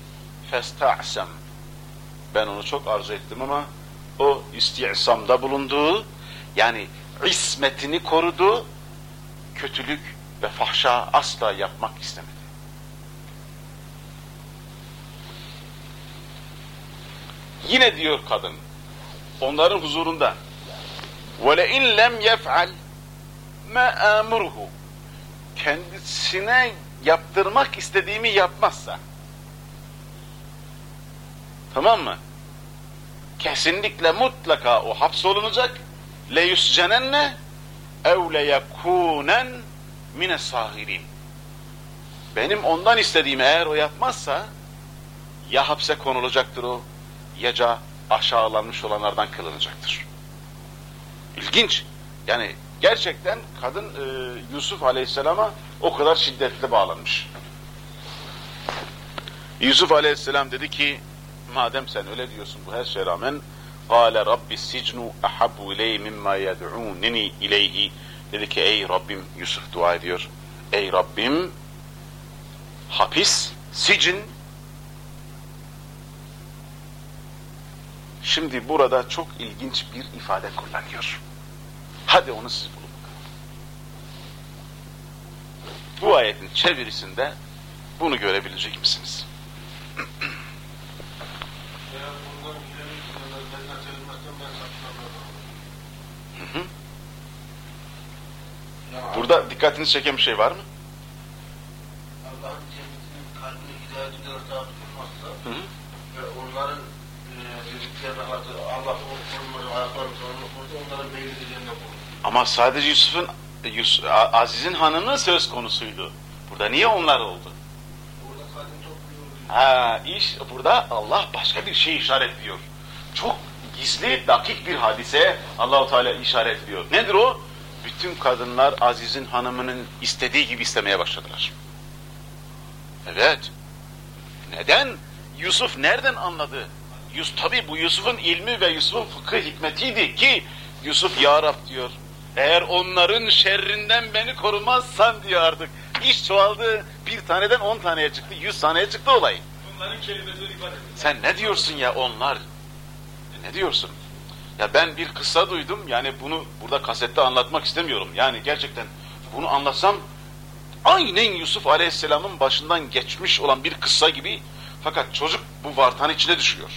Festa'sem. Ben onu çok arzu ettim ama o isti'samda bulunduğu yani ismetini korudu. Kötülük ve fahşa asla yapmak istemedi. Yine diyor kadın onların huzurunda وَلَاِنْ لَمْ يَفْعَلْ مَا آمُرُهُ kendisine yaptırmak istediğimi yapmazsa tamam mı? Kesinlikle mutlaka o hapsolunacak le yuscenenne ev le yekûnen mine sahirin benim ondan istediğimi eğer o yapmazsa ya hapse konulacaktır o ya da aşağılanmış olanlardan kılınacaktır. İlginç. Yani gerçekten kadın e, Yusuf Aleyhisselam'a o kadar şiddetli bağlanmış. Yusuf Aleyhisselam dedi ki madem sen öyle diyorsun bu her şeye rağmen قال Rabbi sicnu ahabbu iley mimma yed'uneni ileyhi dedi ki ey Rabbim Yusuf dua ediyor. Ey Rabbim hapis, sicin Şimdi burada çok ilginç bir ifade kullanıyor. Hadi onu siz bulun. Bu ayetin çevirisinde bunu görebilecek misiniz? Burada dikkatinizi çeken bir şey var mı? Allah'ın cennetinin kalbini hidayet ederek tutulmazsa Hı hı. ve onların e, dediklerine karşı Allah'ın korunması, ayaklarını savunması onların meyilli cennet olur. Ama sadece Yusuf'un Yus, Aziz'in hanımı söz konusuydu. Burada niye onlar oldu? Ha, iş burada Allah başka bir şey işaretliyor. Çok gizli, dakik bir hadise Allahu Teala işaretliyor. Nedir o? Bütün kadınlar Aziz'in hanımının istediği gibi istemeye başladılar. Evet. Neden? Yusuf nereden anladı? Yus, tabi bu Yusuf'un ilmi ve Yusuf'un fıkıh hikmetiydi ki Yusuf ya Rab diyor. Eğer onların şerrinden beni korumazsan diyor artık. İş çoğaldı. Bir taneden on taneye çıktı. Yüz taneye çıktı olay. Bunların kelimesine dikkat edin. Sen ne diyorsun ya onlar? Ne diyorsun? Ya ben bir kıssa duydum. Yani bunu burada kasette anlatmak istemiyorum. Yani gerçekten bunu anlatsam aynen Yusuf Aleyhisselam'ın başından geçmiş olan bir kıssa gibi fakat çocuk bu vartan içine düşüyor.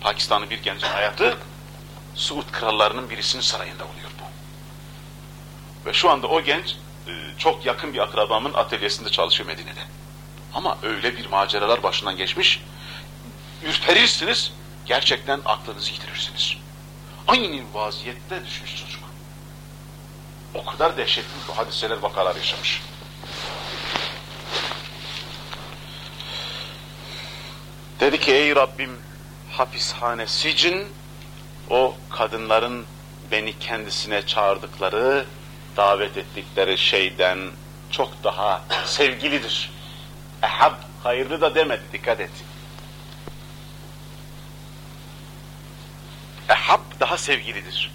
Pakistanlı bir gencin hayatı Suud krallarının birisinin sarayında oluyor. Ve şu anda o genç e, çok yakın bir akrabamın atölyesinde çalışıyor Medine'de. Ama öyle bir maceralar başından geçmiş, ürperirsiniz, gerçekten aklınızı yitirirsiniz. Aynı vaziyette düşmüş çocuk. O kadar dehşetli bu hadiseler, vakalar yaşamış. Dedi ki ey Rabbim hapishane sicin o kadınların beni kendisine çağırdıkları, davet ettikleri şeyden çok daha sevgilidir. Ehab, hayırlı da demedi, dikkat et. Ehab daha sevgilidir.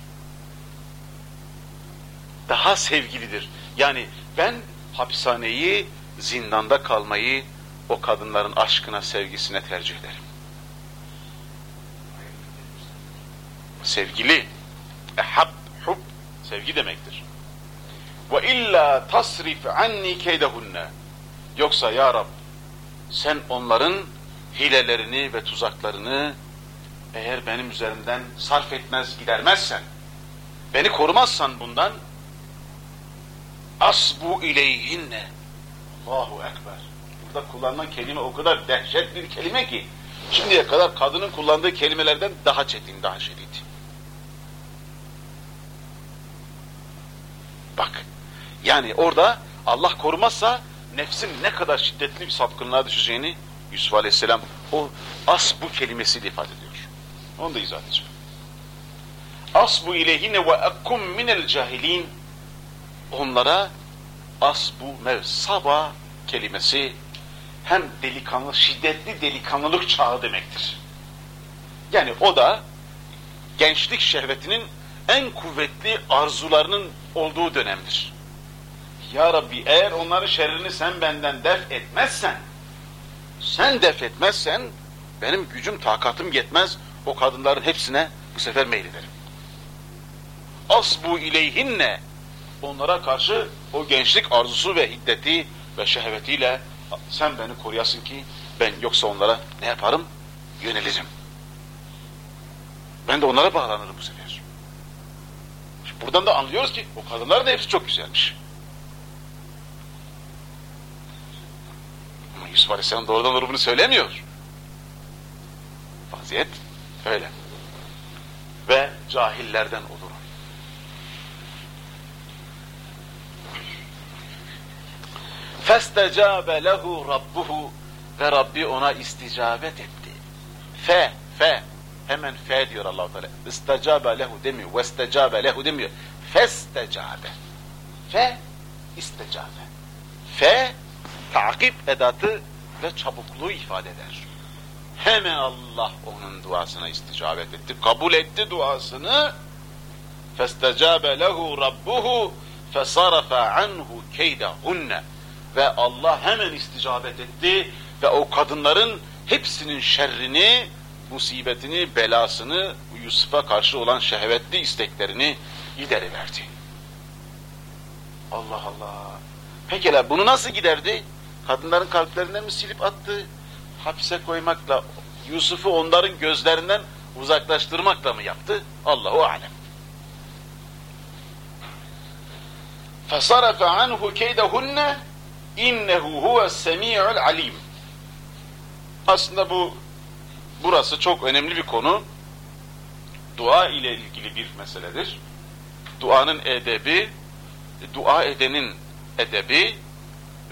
Daha sevgilidir. Yani ben hapishaneyi, zindanda kalmayı o kadınların aşkına, sevgisine tercih ederim. Sevgili, ehab, hub, sevgi demektir. Ve illa tasrif anni keydehunne. Yoksa ya Rab, sen onların hilelerini ve tuzaklarını eğer benim üzerimden sarf etmez, gidermezsen, beni korumazsan bundan, asbu ileyhinne. Allahu Ekber. Burada kullanılan kelime o kadar dehşet bir kelime ki, şimdiye kadar kadının kullandığı kelimelerden daha çetin, daha şiddet. Bak, yani orada Allah korumazsa nefsin ne kadar şiddetli bir sapkınlığa düşeceğini Yusuf Aleyhisselam o as bu kelimesiyle ifade ediyor. Onu da izah edeceğim. Asbu ilehine ve ekkum minel cahilin onlara asbu mev saba kelimesi hem delikanlı, şiddetli delikanlılık çağı demektir. Yani o da gençlik şehvetinin en kuvvetli arzularının olduğu dönemdir. Ya Rabbi eğer onların şerrini sen benden def etmezsen, sen def etmezsen benim gücüm, takatım yetmez o kadınların hepsine bu sefer meylederim. Asbu ileyhinne onlara karşı o gençlik arzusu ve hiddeti ve şehvetiyle sen beni koruyasın ki ben yoksa onlara ne yaparım? Yönelirim. Ben de onlara bağlanırım bu sefer. Şimdi buradan da anlıyoruz ki o kadınların da hepsi çok güzelmiş. Ama Yusuf Aleyhisselam doğrudan doğru bunu söylemiyor. Vaziyet öyle. Ve cahillerden olur. Festecabe lehu rabbuhu ve Rabbi ona isticabet etti. Fe, fe, hemen fe diyor Allah-u Teala. İstecabe lehu demiyor, vestecabe lehu demiyor. Festecabe. Fe, istecabe. Fe, takip edatı ve çabukluğu ifade eder. Hemen Allah onun duasına isticabet etti. Kabul etti duasını. Festecabe lehu rabbuhu fesarafa anhu keydahunne. Ve Allah hemen isticabet etti ve o kadınların hepsinin şerrini, musibetini, belasını, Yusuf'a karşı olan şehvetli isteklerini gideriverdi. Allah Allah. Pekala bunu nasıl giderdi? Kadınların kalplerinden mi silip attı? Hapse koymakla, Yusuf'u onların gözlerinden uzaklaştırmakla mı yaptı? Allahu alem. فَصَرَفَ عَنْهُ كَيْدَهُنَّ اِنَّهُ هُوَ السَّمِيعُ alim. Aslında bu burası çok önemli bir konu. Dua ile ilgili bir meseledir. Duanın edebi, dua edenin edebi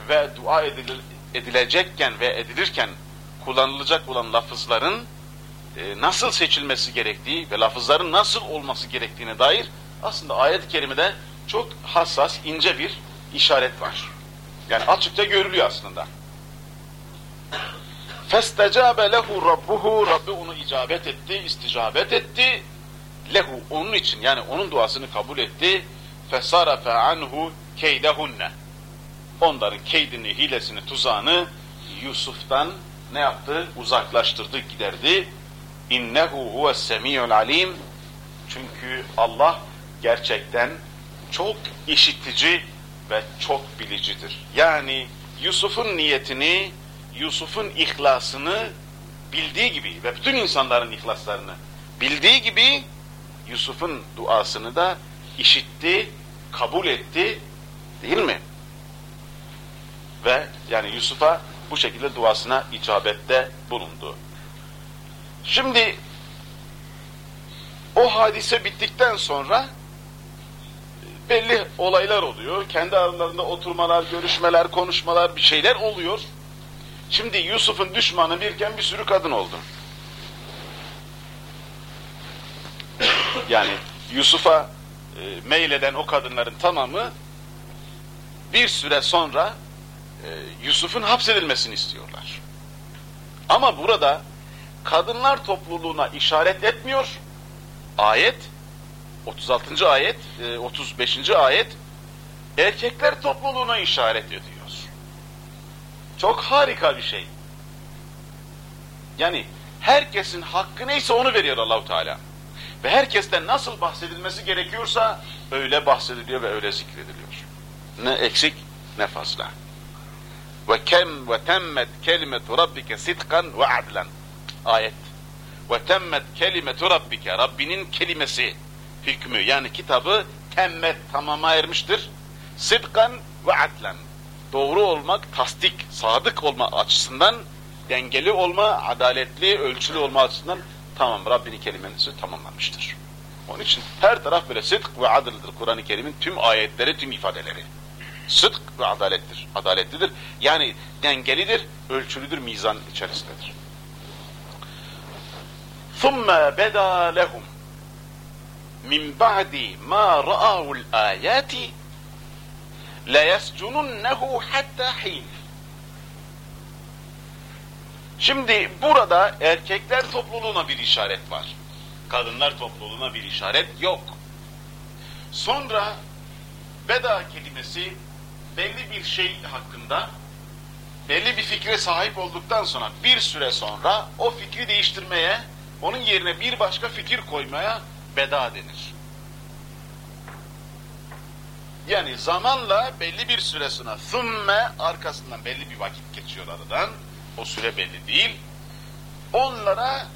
ve dua edilecekken ve edilirken kullanılacak olan lafızların e, nasıl seçilmesi gerektiği ve lafızların nasıl olması gerektiğine dair aslında ayet-i kerimede çok hassas, ince bir işaret var. Yani açıkça görülüyor aslında. فَاسْتَجَابَ لَهُ رَبُّهُ Rabbi onu icabet etti, isticabet etti. Lehu onun için yani onun duasını kabul etti. فَسَرَفَ عَنْهُ كَيْدَهُنَّ Onların keydini, hilesini, tuzağını Yusuf'tan ne yaptı? Uzaklaştırdı, giderdi. İnnehu huve semiyul alim. Çünkü Allah gerçekten çok işitici ve çok bilicidir. Yani Yusuf'un niyetini, Yusuf'un ihlasını bildiği gibi ve bütün insanların ihlaslarını bildiği gibi Yusuf'un duasını da işitti, kabul etti değil mi? Ve yani Yusuf'a bu şekilde duasına icabette bulundu. Şimdi o hadise bittikten sonra belli olaylar oluyor. Kendi aralarında oturmalar, görüşmeler, konuşmalar bir şeyler oluyor. Şimdi Yusuf'un düşmanı birken bir sürü kadın oldu. Yani Yusuf'a e, meyleden o kadınların tamamı bir süre sonra Yusuf'un hapsedilmesini istiyorlar. Ama burada kadınlar topluluğuna işaret etmiyor. Ayet 36. ayet, 35. E, ayet erkekler topluluğuna işaret ediyor. Çok harika bir şey. Yani herkesin hakkı neyse onu veriyor Allahu Teala. Ve herkesten nasıl bahsedilmesi gerekiyorsa öyle bahsediliyor ve öyle zikrediliyor. Ne eksik ne fazla. Ve kem ve temmet kelimetu rabbike sidkan ve adlen. Ayet. Ve temmet kelimetu rabbike. Rabbinin kelimesi, hükmü yani kitabı temmet tamama ermiştir. Sidkan ve adlen doğru olmak, tasdik, sadık olma açısından, dengeli olma, adaletli, ölçülü olma açısından tamam Rabbinin kelimesi tamamlanmıştır. Onun için her taraf böyle sıdk ve adıldır Kur'an-ı Kerim'in tüm ayetleri, tüm ifadeleri. Sıdk ve adalettir, adaletlidir. Yani dengelidir, ölçülüdür, mizan içerisindedir. ثُمَّ بَدَى لَهُمْ مِنْ بَعْدِ مَا رَآوُ الْآيَاتِ لَيَسْجُنُنَّهُ hatta hin. Şimdi burada erkekler topluluğuna bir işaret var. Kadınlar topluluğuna bir işaret yok. Sonra veda kelimesi belli bir şey hakkında belli bir fikre sahip olduktan sonra bir süre sonra o fikri değiştirmeye, onun yerine bir başka fikir koymaya veda denir. Yani zamanla belli bir süresine thumme arkasından belli bir vakit geçiyor aradan. O süre belli değil. Onlara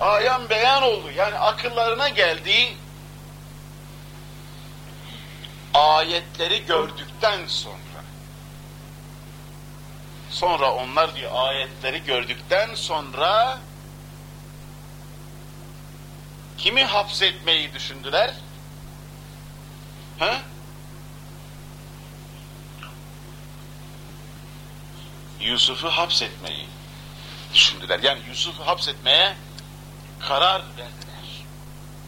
e, ayan beyan oldu. Yani akıllarına geldiği ayetleri gördükten sonra sonra onlar diyor ayetleri gördükten sonra kimi hapsetmeyi düşündüler? Ha? Yusuf'u hapsetmeyi düşündüler. Yani Yusuf'u hapsetmeye karar verdiler.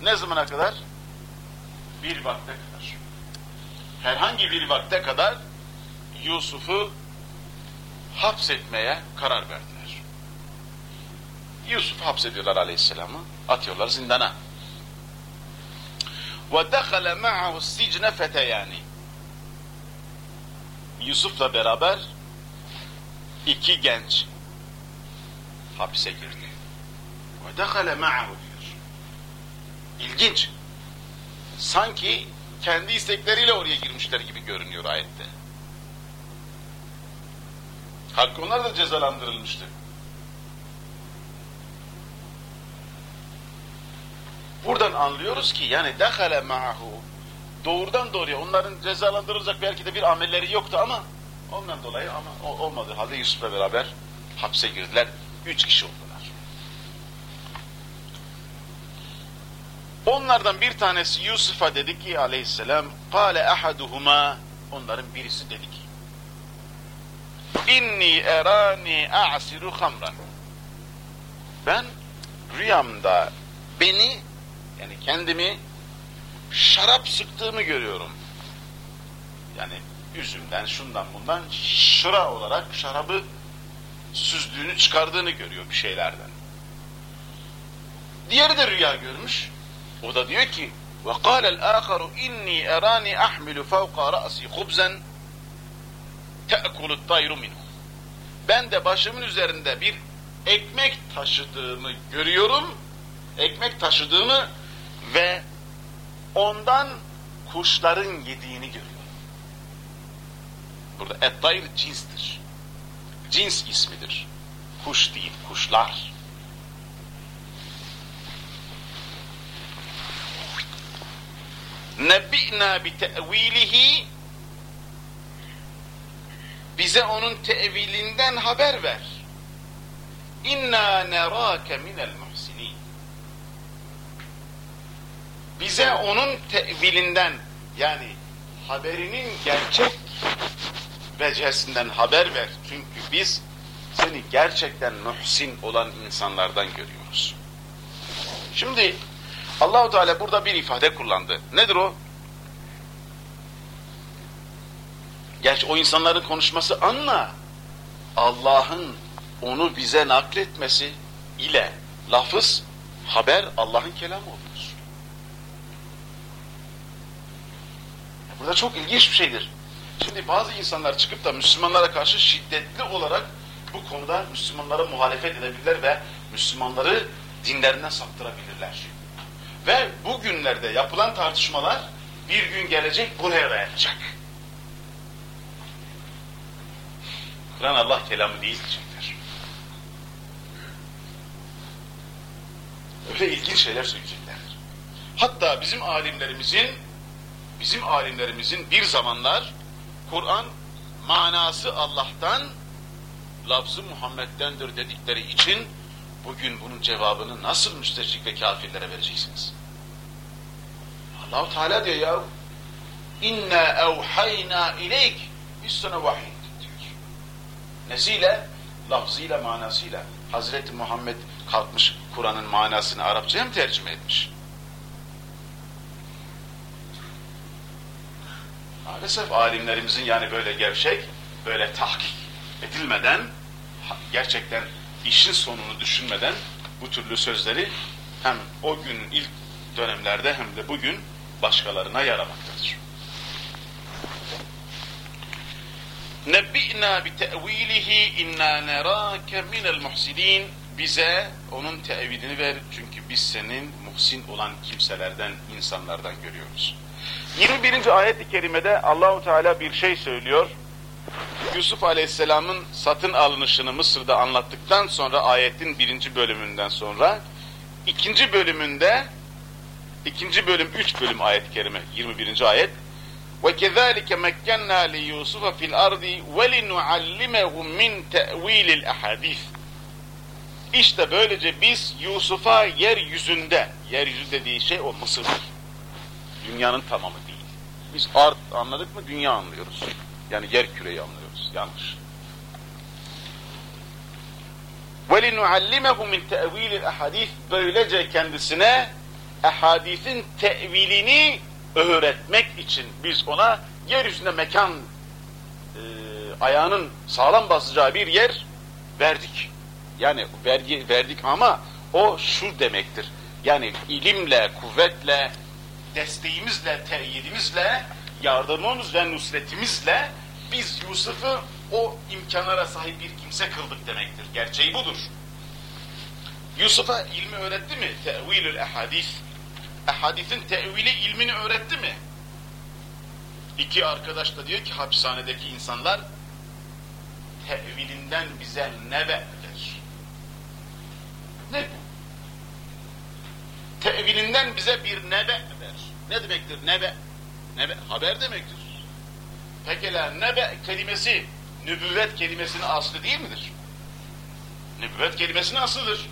Ne zamana kadar? Bir vakte Herhangi bir vakte kadar Yusuf'u hapsetmeye karar verdiler. Yusuf hapsediyorlar aleyhisselamı, atıyorlar zindana. وَدَخَلَ مَعَهُ السِّجْنَ فَتَيَانِ Yusuf'la beraber iki genç hapise girdi. وَدَخَلَ مَعَهُ diyor. İlginç. Sanki kendi istekleriyle oraya girmişler gibi görünüyor ayette. Hakkı onlar da cezalandırılmıştı. Buradan anlıyoruz ki yani dehale ma'ahu doğrudan doğruya onların cezalandırılacak belki de bir amelleri yoktu ama ondan dolayı ama olmadı halde Yusuf'la beraber hapse girdiler. Üç kişi oldular. Onlardan bir tanesi Yusuf'a dedi ki aleyhisselam kâle ahaduhuma onların birisi dedi ki inni erani a'siru hamran ben rüyamda beni yani kendimi şarap sıktığımı görüyorum. Yani üzümden, şundan bundan şıra olarak şarabı süzdüğünü, çıkardığını görüyor bir şeylerden. Diğeri de rüya görmüş. O da diyor ki وَقَالَ الْآخَرُ اِنِّي اَرَانِ اَحْمِلُ فَوْقَ رَأْسِ خُبْزًا تَأْكُلُ الطَّيْرُ مِنْهُ Ben de başımın üzerinde bir ekmek taşıdığımı görüyorum. Ekmek taşıdığımı ve ondan kuşların yediğini görüyorum. Burada et-tayr cinstir. Cins ismidir. Kuş değil, kuşlar. Nebbi'na bi te'vilihi bize onun tevilinden haber ver. İnna nerake minel muhsinin. Bize onun tevilinden yani haberinin gerçek vecihesinden haber ver. Çünkü biz seni gerçekten muhsin olan insanlardan görüyoruz. Şimdi Allahu Teala burada bir ifade kullandı. Nedir o? Gerçi o insanların konuşması anla. Allah'ın onu bize nakletmesi ile lafız, haber Allah'ın kelamı oluyor. Burada çok ilginç bir şeydir. Şimdi bazı insanlar çıkıp da Müslümanlara karşı şiddetli olarak bu konuda Müslümanlara muhalefet edebilirler ve Müslümanları dinlerinden saptırabilirler. Ve bugünlerde yapılan tartışmalar bir gün gelecek buraya dayanacak. Kur'an Allah kelamı değil diyecekler. Öyle ilginç şeyler söyleyeceklerdir. Hatta bizim alimlerimizin bizim alimlerimizin bir zamanlar Kur'an manası Allah'tan lafzı Muhammed'dendir dedikleri için bugün bunun cevabını nasıl müstecik ve kafirlere vereceksiniz? Allahu Teala diyor ya inna evhayna ileyk biz sana vahiy diyor. Nesiyle? Lafzıyla, manasıyla. Hazreti Muhammed kalkmış Kur'an'ın manasını Arapçaya mı tercüme etmiş? Maalesef alimlerimizin yani böyle gevşek, böyle tahkik edilmeden, gerçekten işin sonunu düşünmeden bu türlü sözleri hem o gün ilk dönemlerde hem de bugün başkalarına yaramaktadır. Nebbi'na bi te'vilihi inna nerake minel muhsinin bize onun tevilini ver çünkü biz senin muhsin olan kimselerden, insanlardan görüyoruz. 21. ayet-i kerimede Allahu Teala bir şey söylüyor. Yusuf Aleyhisselam'ın satın alınışını Mısır'da anlattıktan sonra ayetin birinci bölümünden sonra ikinci bölümünde ikinci bölüm üç bölüm ayet-i kerime 21. ayet li Yusuf'a fil ardi ve linuallimehu min te'vilil ahadis İşte böylece biz Yusuf'a yeryüzünde, yeryüzü dediği şey o Mısır'dır. Dünyanın tamamı değil. Biz art anladık mı dünya anlıyoruz. Yani yer küreyi anlıyoruz. Yanlış. وَلِنُعَلِّمَهُ مِنْ تَأْو۪يلِ الْاَحَادِيثِ Böylece kendisine ehadisin tevilini öğretmek için biz ona yeryüzünde mekan e, ayağının sağlam basacağı bir yer verdik. Yani vergi, verdik ama o şu demektir. Yani ilimle, kuvvetle, desteğimizle, teyidimizle, yardımımız ve nusretimizle biz Yusuf'u o imkanlara sahip bir kimse kıldık demektir. Gerçeği budur. Yusuf'a ilmi öğretti mi? Tevilül ehadis. Ehadisin tevili ilmini öğretti mi? İki arkadaş da diyor ki hapishanedeki insanlar tevilinden bize ne ver? Ne bu? Tevilinden bize bir nebe ver. Ne demektir nebe? Nebe haber demektir. Pekala nebe kelimesi nübüvvet kelimesinin aslı değil midir? Nübüvvet kelimesinin aslıdır.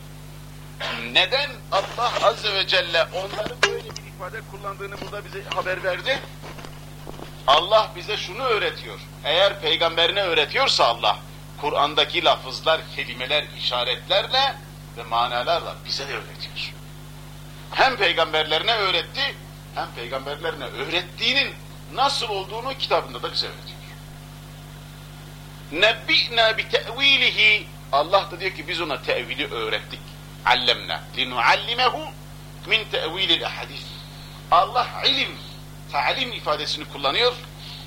Neden Allah Azze ve Celle onların böyle bir ifade kullandığını burada bize haber verdi? Allah bize şunu öğretiyor. Eğer peygamberine öğretiyorsa Allah, Kur'an'daki lafızlar, kelimeler, işaretlerle ve manalarla bize de öğretiyor. Hem peygamberlerine öğretti, hem peygamberlerine öğrettiğinin nasıl olduğunu kitabında da bize öğretiyor. Nebbi'na bi te'vilihi Allah da diyor ki biz ona tevili öğrettik. Allemna linuallimehu min tevilil ahadis. Allah ilim, talim ifadesini kullanıyor.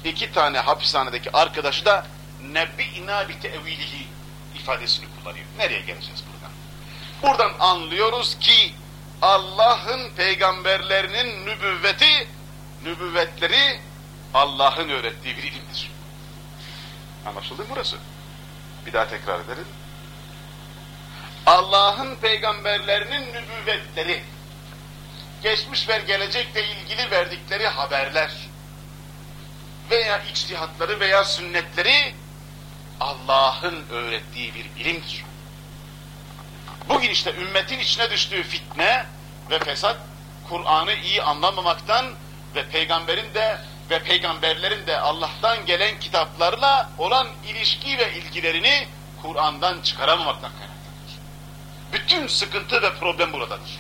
İki tane hapishanedeki arkadaşı da nebbi'na bi tevilihi ifadesini kullanıyor. Nereye geleceğiz buradan? Buradan anlıyoruz ki Allah'ın peygamberlerinin nübüvveti, nübüvvetleri Allah'ın öğrettiği bir ilimdir. Anlaşıldı mı burası? Bir daha tekrar edelim. Allah'ın peygamberlerinin nübüvvetleri, geçmiş ve gelecekle ilgili verdikleri haberler veya içtihatları veya sünnetleri Allah'ın öğrettiği bir ilimdir. Bugün işte ümmetin içine düştüğü fitne ve fesat, Kur'an'ı iyi anlamamaktan ve peygamberin de ve peygamberlerin de Allah'tan gelen kitaplarla olan ilişki ve ilgilerini Kur'an'dan çıkaramamaktan kaynaklanır. Bütün sıkıntı ve problem buradadır.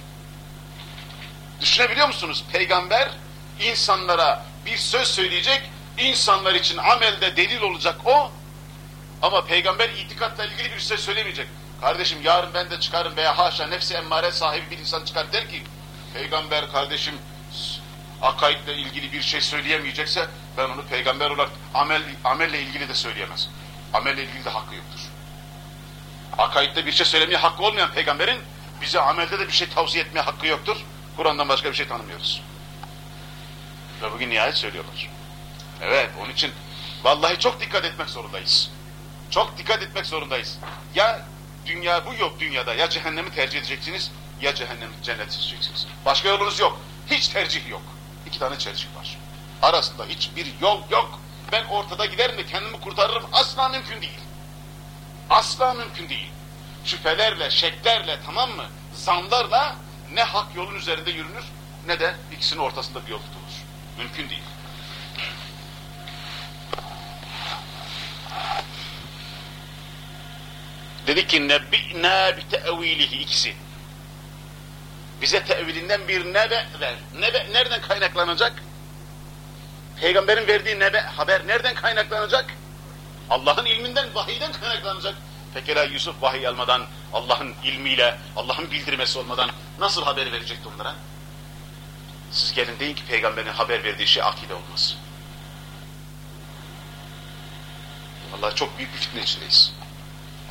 Düşünebiliyor musunuz? Peygamber insanlara bir söz söyleyecek, insanlar için amelde delil olacak o, ama peygamber itikatla ilgili bir söz söylemeyecek. Kardeşim yarın ben de çıkarım veya haşa nefsi emmare sahibi bir insan çıkar der ki, peygamber kardeşim akaidle ilgili bir şey söyleyemeyecekse ben onu peygamber olarak amel, amelle ilgili de söyleyemez. Amelle ilgili de hakkı yoktur. Akaidde bir şey söylemeye hakkı olmayan peygamberin bize amelde de bir şey tavsiye etmeye hakkı yoktur. Kur'an'dan başka bir şey tanımıyoruz. Ve bugün nihayet söylüyorlar. Evet onun için vallahi çok dikkat etmek zorundayız. Çok dikkat etmek zorundayız. Ya dünya bu yok dünyada ya cehennemi tercih edeceksiniz ya cehennem cennet seçeceksiniz. Başka yolunuz yok. Hiç tercih yok. İki tane tercih var. Arasında hiçbir yol yok. Ben ortada giderim de kendimi kurtarırım. Asla mümkün değil. Asla mümkün değil. Şüphelerle, şeklerle tamam mı? Zanlarla ne hak yolun üzerinde yürünür ne de ikisinin ortasında bir yol tutulur. Mümkün değil. Dedi ki nebbi'na bi te'vilihi ikisi. Bize tevilinden bir nebe ver. Nebe nereden kaynaklanacak? Peygamberin verdiği nebe haber nereden kaynaklanacak? Allah'ın ilminden, vahiyden kaynaklanacak. Pekala Yusuf vahiy almadan, Allah'ın ilmiyle, Allah'ın bildirmesi olmadan nasıl haber verecekti onlara? Siz gelin deyin ki peygamberin haber verdiği şey akide olmaz. Allah çok büyük bir fitne içindeyiz.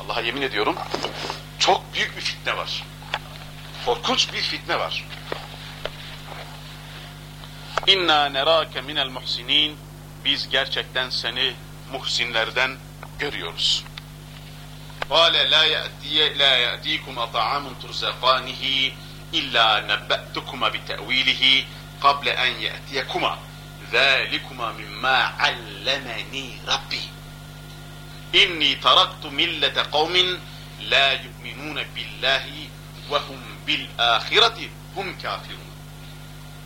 Allah'a yemin ediyorum çok büyük bir fitne var. Korkunç bir fitne var. İnna nerake minel muhsinin biz gerçekten seni muhsinlerden görüyoruz. Kale la ya'tiye la ya'tikuma ta'amun turzaqanihi illa nabbatukuma bi ta'wilihi qabla en ya'tiyekuma. Zalikuma mimma allamani Rabbi. İnni taraktu millete kavmin la yu'minun billahi ve hum bil ahireti hum kafirun.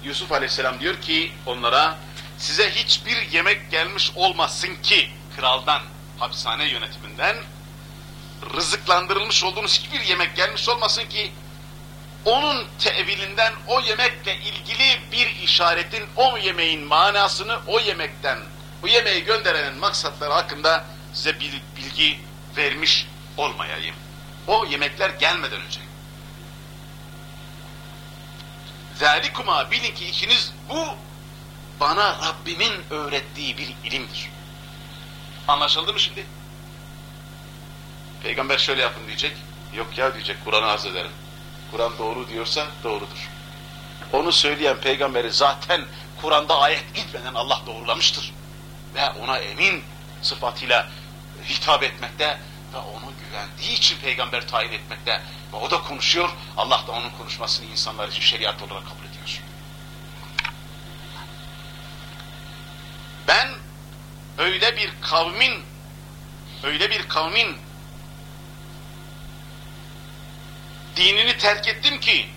Yusuf Aleyhisselam diyor ki onlara size hiçbir yemek gelmiş olmasın ki kraldan, hapishane yönetiminden rızıklandırılmış olduğunuz hiçbir yemek gelmiş olmasın ki onun tevilinden o yemekle ilgili bir işaretin o yemeğin manasını o yemekten o yemeği gönderenin maksatları hakkında size bilgi vermiş olmayayım. O yemekler gelmeden önce. Zelikuma bilin ki ikiniz bu bana Rabbimin öğrettiği bir ilimdir. Anlaşıldı mı şimdi? Peygamber şöyle yapın diyecek. Yok ya diyecek Kur'an'ı arz ederim. Kur'an doğru diyorsa doğrudur. Onu söyleyen peygamberi zaten Kur'an'da ayet gitmeden Allah doğrulamıştır. Ve ona emin sıfatıyla hitap etmekte ve onu güvendiği için peygamber tayin etmekte ve o da konuşuyor. Allah da onun konuşmasını insanlar için şeriat olarak kabul ediyor. Ben öyle bir kavmin öyle bir kavmin dinini terk ettim ki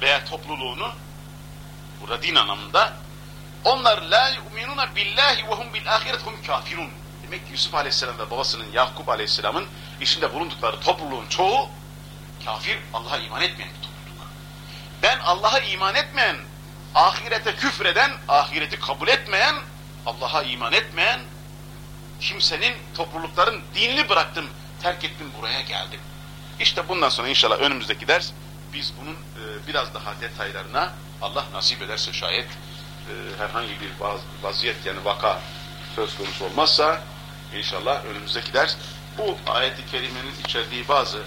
veya topluluğunu burada din anlamında onlar la yu'minuna billahi ve hum bil ahiret hum kafirun. Demek ki Yusuf Aleyhisselam ve babasının Yakup Aleyhisselam'ın içinde bulundukları topluluğun çoğu kafir, Allah'a iman etmeyen bir topluluk. Ben Allah'a iman etmeyen, ahirete küfreden, ahireti kabul etmeyen, Allah'a iman etmeyen kimsenin, toplulukların dinini bıraktım, terk ettim, buraya geldim. İşte bundan sonra inşallah önümüzdeki ders biz bunun e, biraz daha detaylarına Allah nasip ederse şayet e, herhangi bir vaz, vaziyet yani vaka söz konusu olmazsa inşallah önümüzdeki ders bu ayeti kerimenin içerdiği bazı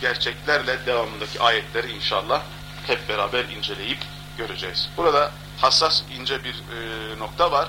gerçeklerle devamındaki ayetleri inşallah hep beraber inceleyip göreceğiz. Burada hassas ince bir e, nokta var.